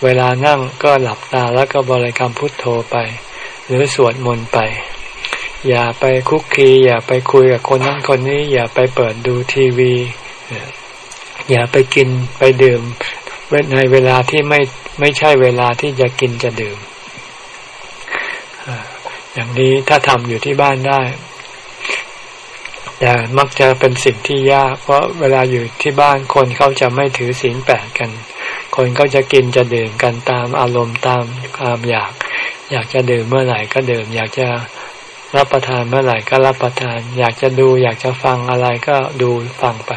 เวลานั่งก็หลับตาแล้วก็บริกรรมพุทโธไป หรือสวดมนต์ไป อย่าไปคุกคีอย่าไปคุยกับคนนั้นคนนี้ อย่าไปเปิดดูทีวี อย่าไปกินไปดื่มในเวลาที่ไม่ไม่ใช่เวลาที่จะกินจะดื่ม อย่างนี้ถ้าทำอยู่ที่บ้านได้แต่มักจะเป็นสิ่งที่ยาก เพราะเวลาอยู่ที่บ้านคนเขาจะไม่ถือศีลแปดกัน คนก็จะกินจะดื่มกันตามอารมณ์ตามความอยาก อยากจะดื่มเมื่อไหร่ก็ดื่ม อยากจะรับประทานเมื่อไหร่ก็รับประทาน อยากจะดูอยากจะฟังอะไรก็ดูฟังไป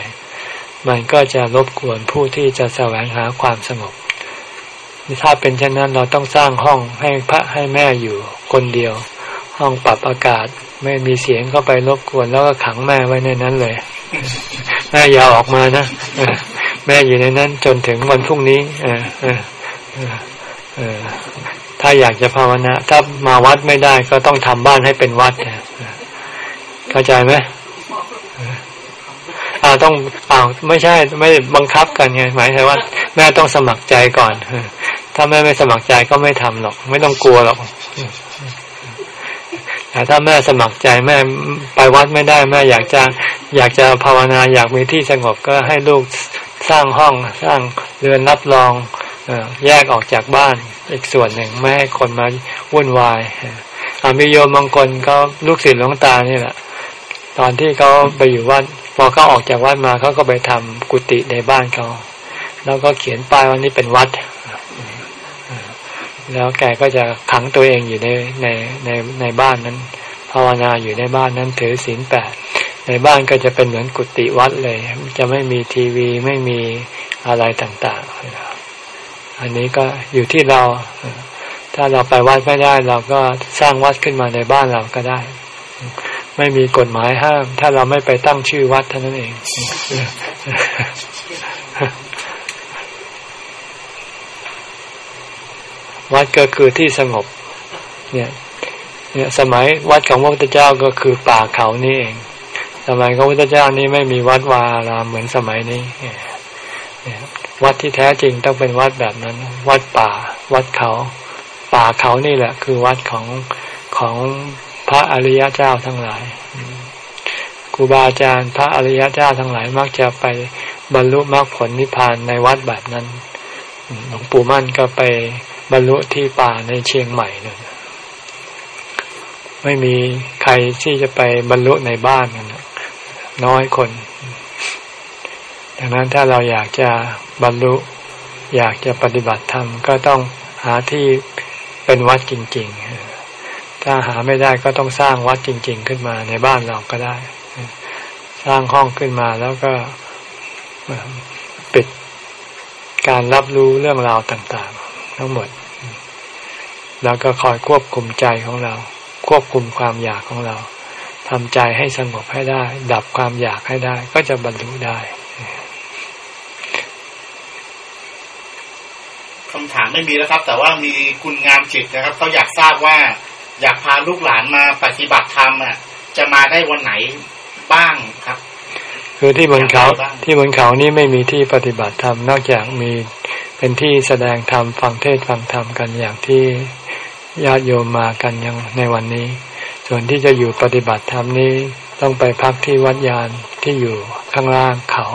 มันก็จะรบกวนผู้ที่จะแสวงหาความสงบถ้าเป็นเช่นนั้นเราต้องสร้างห้องให้พระให้แม่อยู่คนเดียว ห้องปรับอากาศ ไม่มีเสียงเข้าไปรบกวน แล้วก็ขังแม่ไว้ในนั้นเลย แม่อย่าออกมานะแม่อยู่ในนั้น จนถึงวันพรุ่งนี้ถ้าอยากจะภาวนา ถ้ามาวัดไม่ได้ก็ต้องทำบ้านให้เป็นวัดเข้าใจไหมอ่าต้องอ่าไม่ใช่ไม่บังคับกันไงหมายถึงว่า แม่ต้องสมัครใจก่อนถ้าแม่ไม่สมัครใจก็ไม่ทำหรอก ไม่ต้องกลัวหรอก แต่ถ้าแม่สมัครใจแม่ไปวัดไม่ได้แม่อยากจะอยากจะภาวนาอยากมีที่สงบก็ให้ลูกสร้างห้องสร้างเรือนรับรองแยกออกจากบ้านอีกส่วนหนึ่งไม่ให้คนมาวุ่นวายอามีโยมบางคนเขาลูกศิษย์หลวงตานี่แหละ ตอนที่เขาไปอยู่วัดพอเขาออกจากวัดมาเขาก็ไปทำกุฏิในบ้านเขาแล้วก็เขียนป้ายว่านี่เป็นวัด แล้วแกก็จะขังตัวเองอยู่ในในในในบ้านนั้น ภาวนาอยู่ในบ้านนั้นถือศีลแปดในบ้านก็จะเป็นเหมือนกุฏิวัดเลย จะไม่มีทีวีไม่มีอะไรต่างๆ อันนี้ก็อยู่ที่เรา ถ้าเราไปวัดไม่ได้ เราก็สร้างวัดขึ้นมาในบ้านเราก็ได้ ไม่มีกฎหมายห้าม ถ้าเราไม่ไปตั้งชื่อวัดเท่านั้นเอง วัดก็คือที่สงบ เนี่ย เนี่ยสมัยวัดของพระพุทธเจ้าก็คือป่าเขานี่เอง สมัยของพระพุทธเจ้านี่ไม่มีวัดวาลามเหมือนสมัยนี้เนี่ยวัดที่แท้จริงต้องเป็นวัดแบบนั้น วัดป่า วัดเขา ป่าเขานี่แหละ คือวัดของของพระอริยเจ้าทั้งหลายครูบาอาจารย์พระอริยเจ้าทั้งหลายมักจะไปบรรลุมรรคผลนิพพานในวัดแบบนั้น หลวงปู่มั่นก็ไป บรรลุที่ป่าในเชียงใหม่นั่นไม่มีใครที่จะไปบรรลุในบ้านกันน้อยคน ดังนั้นถ้าเราอยากจะบรรลุ อยากจะปฏิบัติธรรมก็ต้องหาที่เป็นวัดจริง ๆ ถ้าหาไม่ได้ก็ต้องสร้างวัดจริง ๆ ขึ้นมาในบ้านเราก็ได้ สร้างห้องขึ้นมาแล้วก็ปิดการรับรู้เรื่องราวต่าง ทั้งหมด แล้วก็คอยควบคุมใจของเรา ควบคุมความอยากของเราทำใจให้สงบให้ได้ ดับความอยากให้ได้ ก็จะบรรลุได้คำถามไม่มีแล้วครับ แต่ว่ามีคุณงามจิตนะครับเขาอยากทราบว่า อยากพาลูกหลานมาปฏิบัติธรรมอะ จะมาได้วันไหนบ้างครับ คือที่บนเขาที่บนเขานี้ไม่มีที่ปฏิบัติธรรมนอกจากมี เป็นที่แสดงธรรมฟังเทศฟังธรรมกันอย่างที่ญาติโยมมากันยังในวันนี้ ส่วนที่จะอยู่ปฏิบัติธรรมนี้ต้องไปพักที่วัดยานที่อยู่ข้างล่างเขา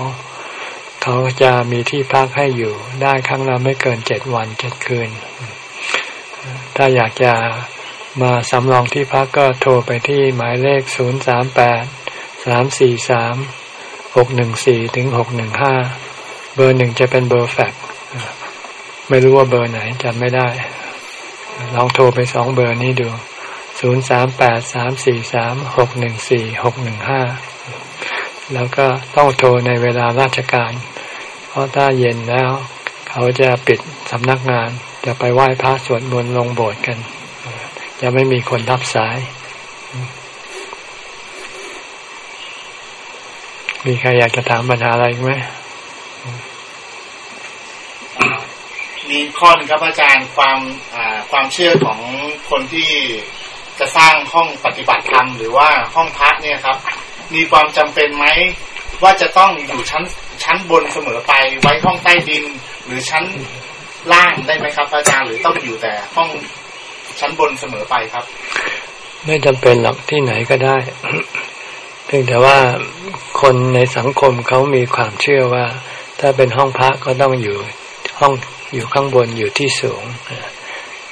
เขาจะมีที่พักให้อยู่ได้ครั้งละไม่เกินเจ็ดวันเจ็ดคืน ถ้าอยากจะมาสำรองที่พักก็โทรไปที่หมายเลขศูนย์สามแปดสามสี่สามหกหนึ่งสี่ถึงหกหนึ่งห้าเบอร์หนึ่งจะเป็นเบอร์แฟก ไม่รู้ว่าเบอร์ไหนจำไม่ได้ ลองโทรไปสองเบอร์นี้ดูศูนย์สามแปดสามสี่สามหกหนึ่งสี่หกหนึ่งห้าแล้วก็ต้องโทรในเวลาราชการ เพราะถ้าเย็นแล้ว เขาจะปิดสำนักงาน จะไปไหว้พระสวดมนต์ลงโบสถ์กัน จะไม่มีคนรับสาย มีใครอยากจะถามปัญหาอะไรไหม มีข้อนึงครับอาจารย์ความความเชื่อของคนที่จะสร้างห้องปฏิบัติธรรมหรือว่าห้องพักเนี่ยครับ มีความจำเป็นไหมว่าจะต้องอยู่ชั้นชั้นบนเสมอไปไว้ห้องใต้ดิน หรือชั้นล่างได้ไหมครับ อาจารย์หรือต้องอยู่แต่ห้องชั้นบนเสมอไปครับ ไม่จำเป็นหรอกที่ไหนก็ได้ เพียงแต่ว่าคนในสังคมเขามีความเชื่อว่า ถ้าเป็นห้องพระก็ต้องอยู่ ห้องอยู่ข้างบนอยู่ที่สูง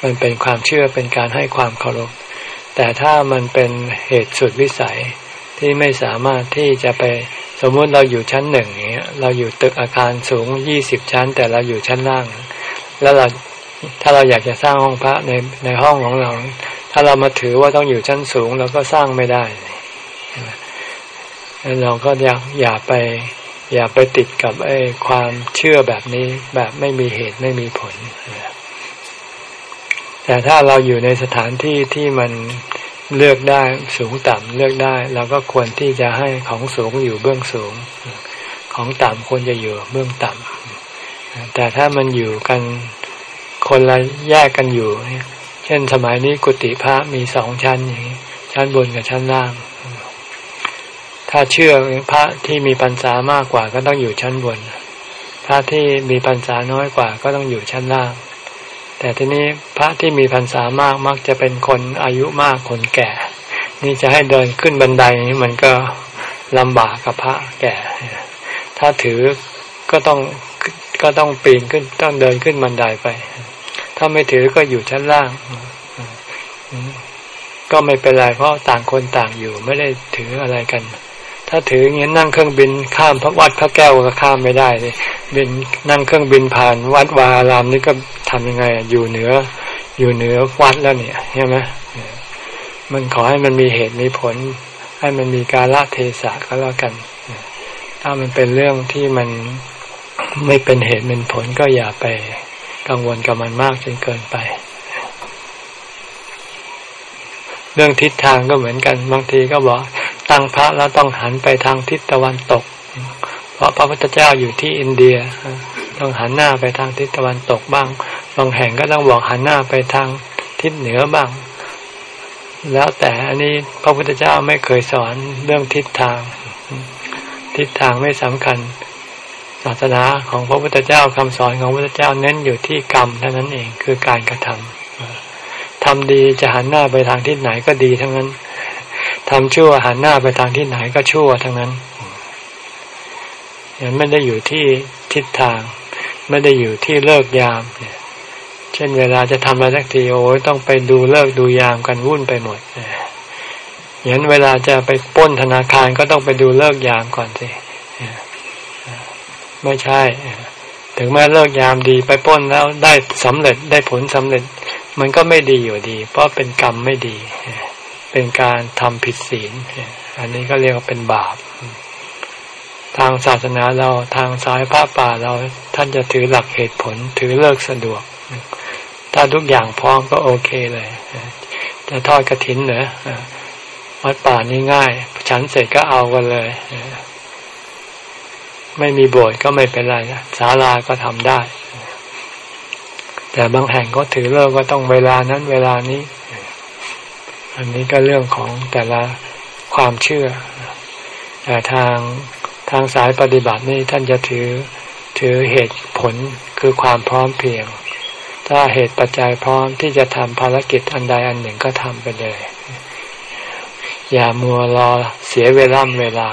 มันเป็นความเชื่อเป็นการให้ความเคารพ แต่ถ้ามันเป็นเหตุสุดวิสัยที่ไม่สามารถที่จะไปสมมุติเราอยู่ชั้นหนึ่งเนี้ยเราอยู่ตึกอาคารสูงยี่สิบชั้น แต่เราอยู่ชั้นล่าง แล้วเราถ้าเราอยากจะสร้างห้องพระในในห้องของเรา ถ้าเรามาถือว่าต้องอยู่ชั้นสูงเราก็สร้างไม่ได้เราก็อยากอย่าไป อย่าไปติดกับไอ้ความเชื่อแบบนี้แบบไม่มีเหตุไม่มีผล แต่ถ้าเราอยู่ในสถานที่ที่มันเลือกได้สูงต่ำเลือกได้เราก็ควรที่จะให้ของสูงอยู่เบื้องสูง ของต่ำควรจะอยู่เบื้องต่ำแต่ถ้ามันอยู่กันคนละแยกกันอยู่ เช่นสมัยนี้กุฏิพระมีสองชั้นอย่างนี้ชั้นบนกับชั้นล่าง ถ้าเชื่อพระที่มีปัญษามากกว่าก็ต้องอยู่ชั้นบน พระที่มีปัญษาน้อยกว่าก็ต้องอยู่ชั้นล่าง แต่ทีนี้พระที่มีพรรษามากมักจะเป็นคนอายุมากคนแก่ นี่จะให้เดินขึ้นบันไดนี้มันก็ลำบากกับพระแก่ ถ้าถือก็ต้องก็ต้องปีนขึ้นต้องเดินขึ้นบันไดไป ถ้าไม่ถือก็อยู่ชั้นล่าง ก็ไม่เป็นไรเพราะต่างคนต่างอยู่ไม่ได้ถืออะไรกัน ถ้าถืออย่างนี้นั่งเครื่องบินข้ามพระวัดพระแก้วก็ข้ามไม่ได้เลยบินนั่งเครื่องบินผ่านวัดวาอารามนี่ก็ทำยังไงอยู่เหนือ อยู่เหนือวัดแล้วเนี่ยใช่ไหมมันขอให้มันมีเหตุมีผล ให้มันมีการละเทศะก็แล้วกัน ถ้ามันเป็นเรื่องที่มันไม่เป็นเหตุเป็นผลก็อย่าไปกังวลกับมันมากจนเกินไป เรื่องทิศทางก็เหมือนกัน บางทีก็บอก ตั้งพระแล้วต้องหันไปทางทิศตะวันตก เพราะพระพุทธเจ้าอยู่ที่อินเดีย ต้องหันหน้าไปทางทิศตะวันตกบ้าง บางแห่งก็ต้องบอกหันหน้าไปทางทิศเหนือบ้าง แล้วแต่อันนี้พระพุทธเจ้าไม่เคยสอนเรื่องทิศทาง ทิศทางไม่สำคัญ ศาสนาของพระพุทธเจ้าคำสอนของพระพุทธเจ้าเน้นอยู่ที่กรรมเท่านั้นเองคือการกระทำทำดีจะหันหน้าไปทางทิศไหนก็ดีทั้งนั้น ทำชั่วหันหน้าไปทางที่ไหนก็ชั่วทั้งนั้นยังไม่ได้อยู่ที่ทิศทาง ไม่ได้อยู่ที่เลิกยามเนี่ย เช่นเวลาจะทำอะไรสักทีโอ้ยต้องไปดูเลิกดูยามกันวุ่นไปหมดอย่างเวลาจะไปป้นธนาคารก็ต้องไปดูเลิกยามก่อนสิไม่ใช่ ถึงแม้เลิกยามดีไปป้นแล้วได้สำเร็จได้ผลสำเร็จ มันก็ไม่ดีอยู่ดี เพราะเป็นกรรมไม่ดีเเป็นการทำผิดศีล อันนี้ก็เรียกว่าเป็นบาป ทางศาสนาเราทางสายพระป่าเราท่านจะถือหลักเหตุผลถือเลิกสะดวก ถ้าทุกอย่างพร้อมก็โอเคเลย จะทอดกระถินเหรอวัดป่านี่ง่าย ฉันเสร็จก็เอากันเลย ไม่มีโบสถ์ก็ไม่เป็นไรศาลาก็ทำได้ แต่บางแห่งก็ถือเลิกว่าต้องเวลานั้น เวลานี้ อันนี้ก็เรื่องของแต่ละความเชื่อแต่ทางทางสายปฏิบัตินี่ท่านจะถือถือเหตุผลคือความพร้อมเพียง ถ้าเหตุปัจจัยพร้อมที่จะทำภารกิจอันใดอันหนึ่งก็ทำไปเลย อย่ามัวรอเสียเวลาเวลา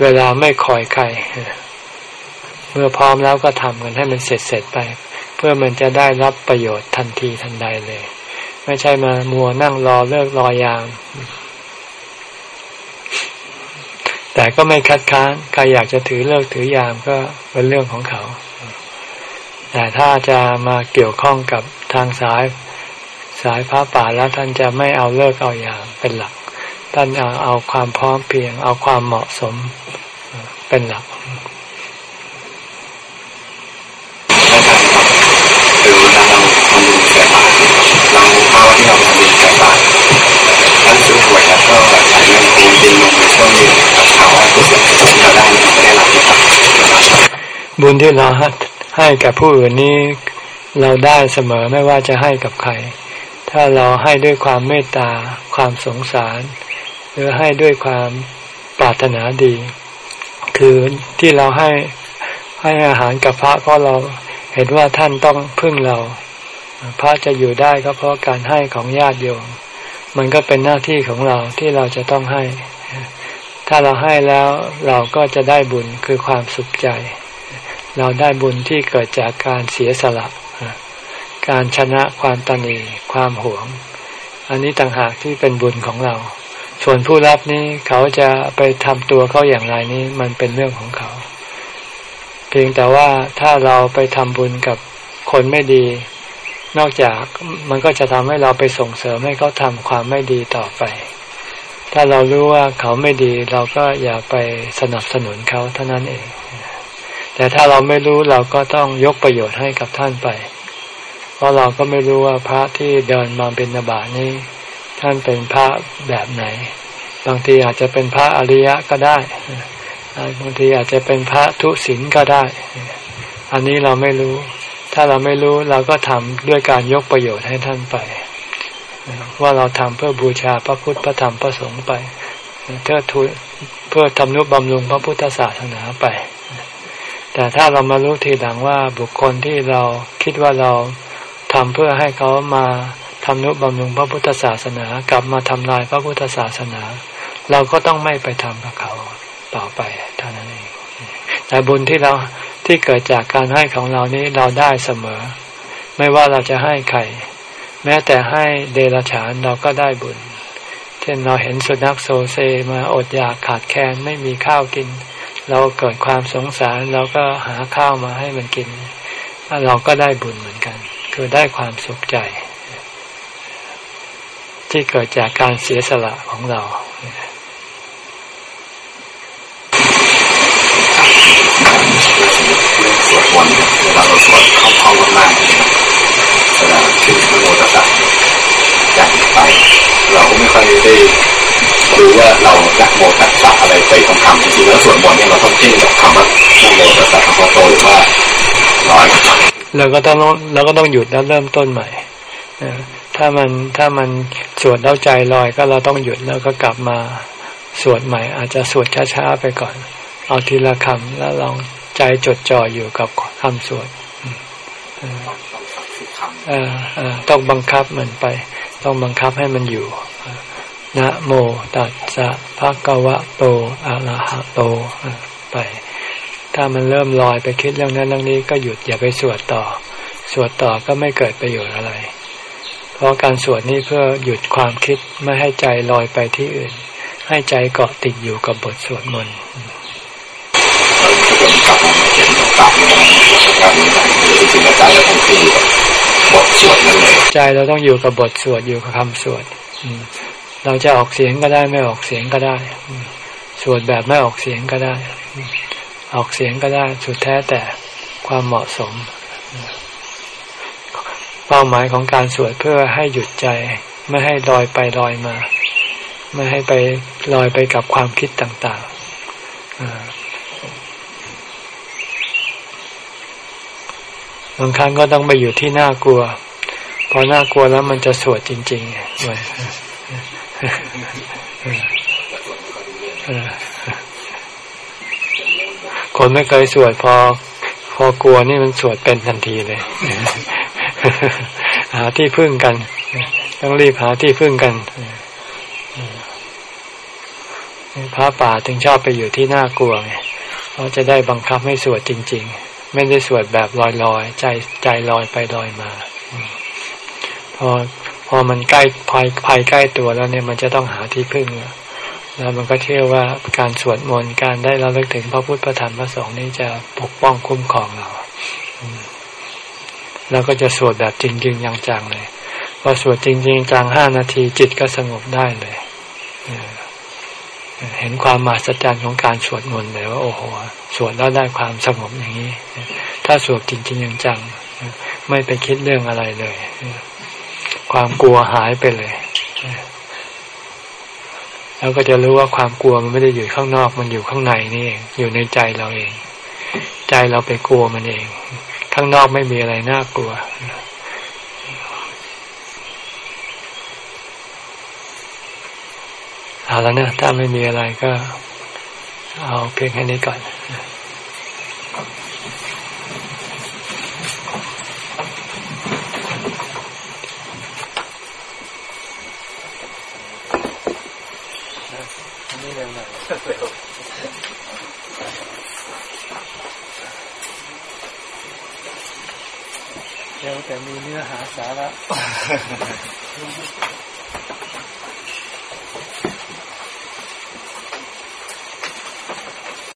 เวลาไม่คอยใคร เมื่อพร้อมแล้วก็ทำกันให้มันเสร็จเสร็จไป เพื่อมันจะได้รับประโยชน์ทันทีทันใดเลย ไม่ใช่มามัวนั่งรอเลิกรอยาม แต่ก็ไม่คัดค้านใครอยากจะถือเลิกถือยามก็เป็นเรื่องของเขา แต่ถ้าจะมาเกี่ยวข้องกับทางสายสายพระป่าแล้วท่านจะไม่เอาเลิกเอายามเป็นหลัก ท่านเอาเอาความพร้อมเพียง เอาความเหมาะสมเป็นหลักคือเวลาเราทำบุญใส่บาตรเราภาวะ ที่เราทำบุญใส่บาตรท่านซื้อหวยแล้วก็จ่ายเงินโอนบินลงในช่วงเขาให้ผู้เสียที่เราได้ได้รับนะครับบุญที่เราให้กับผู้อื่นนี้เราได้เสมอไม่ว่าจะให้กับใคร ถ้าเราให้ด้วยความเมตตา ความสงสาร หรือให้ด้วยความปรารถนาดี คือที่เราให้ให้อาหารกับพระเพราะเราเห็นว่าท่านต้องพึ่งเรา พระจะอยู่ได้ก็เพราะการให้ของญาติโยม มันก็เป็นหน้าที่ของเราที่เราจะต้องให้ ถ้าเราให้แล้วเราก็จะได้บุญคือความสุขใจ เราได้บุญที่เกิดจากการเสียสละ การชนะความตนีความหวง อันนี้ต่างหากที่เป็นบุญของเรา ส่วนผู้รับนี้เขาจะไปทำตัวเขาอย่างไรนี้มันเป็นเรื่องของเขา เพียงแต่ว่าถ้าเราไปทำบุญกับคนไม่ดี นอกจากมันก็จะทำให้เราไปส่งเสริมให้เขาทำความไม่ดีต่อไป ถ้าเรารู้ว่าเขาไม่ดีเราก็อย่าไปสนับสนุนเขาเท่านั้นเอง แต่ถ้าเราไม่รู้เราก็ต้องยกประโยชน์ให้กับท่านไป เพราะเราก็ไม่รู้ว่าพระที่เดินมาเป็นนบานี้ ท่านเป็นพระแบบไหน บางทีอาจจะเป็นพระอริยะก็ได้ บางทีอาจจะเป็นพระทุศิลก็ได้ อันนี้เราไม่รู้ ถ้าเราไม่รู้เราก็ทำด้วยการยกประโยชน์ให้ท่านไป ว่าเราทำเพื่อบูชาพระพุทธพระธรรมพระสงฆ์ไปเพื่อทุเพื่อทำนุบำรุงพระพุทธศาสนาไป แต่ถ้าเรามารู้ทีหลังว่าบุคคลที่เราคิดว่าเราทำเพื่อให้เขามาทำนุบำรุงพระพุทธศาสนา กลับมาทำลายพระพุทธศาสนา เราก็ต้องไม่ไปทำกับเขาต่อไปเท่านั้นเองแต่บุญที่เรา ที่เกิดจากการให้ของเรานี้เราได้เสมอ ไม่ว่าเราจะให้ใครแม้แต่ให้เดรัจฉานเราก็ได้บุญ เช่นเราเห็นสุนัขโซเซมาอดอยากขาดแคลนไม่มีข้าวกิน เราเกิดความสงสารเราก็หาข้าวมาให้มันกิน เราก็ได้บุญเหมือนกัน คือได้ความสุขใจ ที่เกิดจากการเสียสละของเรา สวดมนต์เวลาเราสวดเข้าท่องมากๆเนี่ยเวลาถึงพระโมตัสสะจากไป เราก็ไม่ค่อยได้รู้ว่าเราละโมตัสสะอะไรไปคำคำจริงๆแล้วสวดมนต์เนี่ยเราต้องเพ่งกับคำว่าโมตัสสะพระโตหรือว่าร้อยเราก็ต้องเราก็ต้องหยุดแล้วเริ่มต้นใหม่ถ้ามันถ้ามันสวดแล้วใจลอยก็เราต้องหยุดแล้วก็กลับมาสวดใหม่ อาจจะสวดช้าๆไปก่อน เอาทีละคำแล้วลอง ใจจดจ่ออยู่กับคำสวดต้องบังคับมันไป ต้องบังคับให้มันอยู่นะโมตัสสะภะคะวะโตอะระหะโตไป ถ้ามันเริ่มลอยไปคิดเรื่องนั้นเรื่องนี้ก็หยุดอย่าไปสวดต่อ สวดต่อก็ไม่เกิดประโยชน์อะไร เพราะการสวดนี้เพื่อหยุดความคิดไม่ให้ใจลอยไปที่อื่น ให้ใจเกาะติดอยู่กับบทสวดมนต์ นกลับมาเห็นกลับมาการนี้จริงใจเราต้องที่บทสวดนั่นเลยใจเราต้องอยู่กับบทสวดอยู่กับคำสวดเราจะออกเสียงก็ได้ไม่ออกเสียงก็ได้สวดแบบไม่ออกเสียงก็ได้ ออกเสียงก็ได้สุดแท้แต่ความเหมาะสม เป้าหมายของการสวดเพื่อให้หยุดใจ ไม่ให้ลอยไปลอยมา ไม่ให้ไปลอยไปกับความคิดต่างๆ บางครั้งก็ต้องไปอยู่ที่น่ากลัว พอน่ากลัวแล้วมันจะสวดจริงๆเหมือนคนไม่เคยสวดพอ พอกลัวนี่มันสวดเป็นทันทีเลยหาที่พึ่งกัน ต้องรีบหาที่พึ่งกันพระป่าถึงชอบไปอยู่ที่น่ากลัวไงเขาจะได้บังคับให้สวดจริง ๆ ไม่ได้สวดแบบลอยๆใจใจลอยไปลอยมา พอพอมันใกล้ภัยภัยใกล้ตัวแล้วเนี่ยมันจะต้องหาที่พึ่งแล้วมันก็เชื่อว่าการสวดมนต์การได้เราเลิกถึงพระพุทธพระธรรมพระสงฆ์นี่จะปกป้องคุ้มครองเราแล้วก็จะสวดแบบจริงๆจังๆเลยพอสวดจริงๆจังห้านาทีจิตก็สงบได้เลย เห็นความมหัศจรรย์ของการสวดมนต์เลยว่าโอ้โหสวดแล้วได้ความสงบอย่างนี้ ถ้าสวดจริงๆจังๆไม่ไปคิดเรื่องอะไรเลย ความกลัวหายไปเลยแล้วก็จะรู้ว่าความกลัวมันไม่ได้อยู่ข้างนอก มันอยู่ข้างในนี่เองอยู่ในใจเราเอง ใจเราไปกลัวมันเอง ข้างนอกไม่มีอะไรน่ากลัว เอาแล้วนะถ้าไม่มีอะไรก็ เอาเพียงแค่นี้ก่อนเร็วแต่มีเนื้อหาสาระ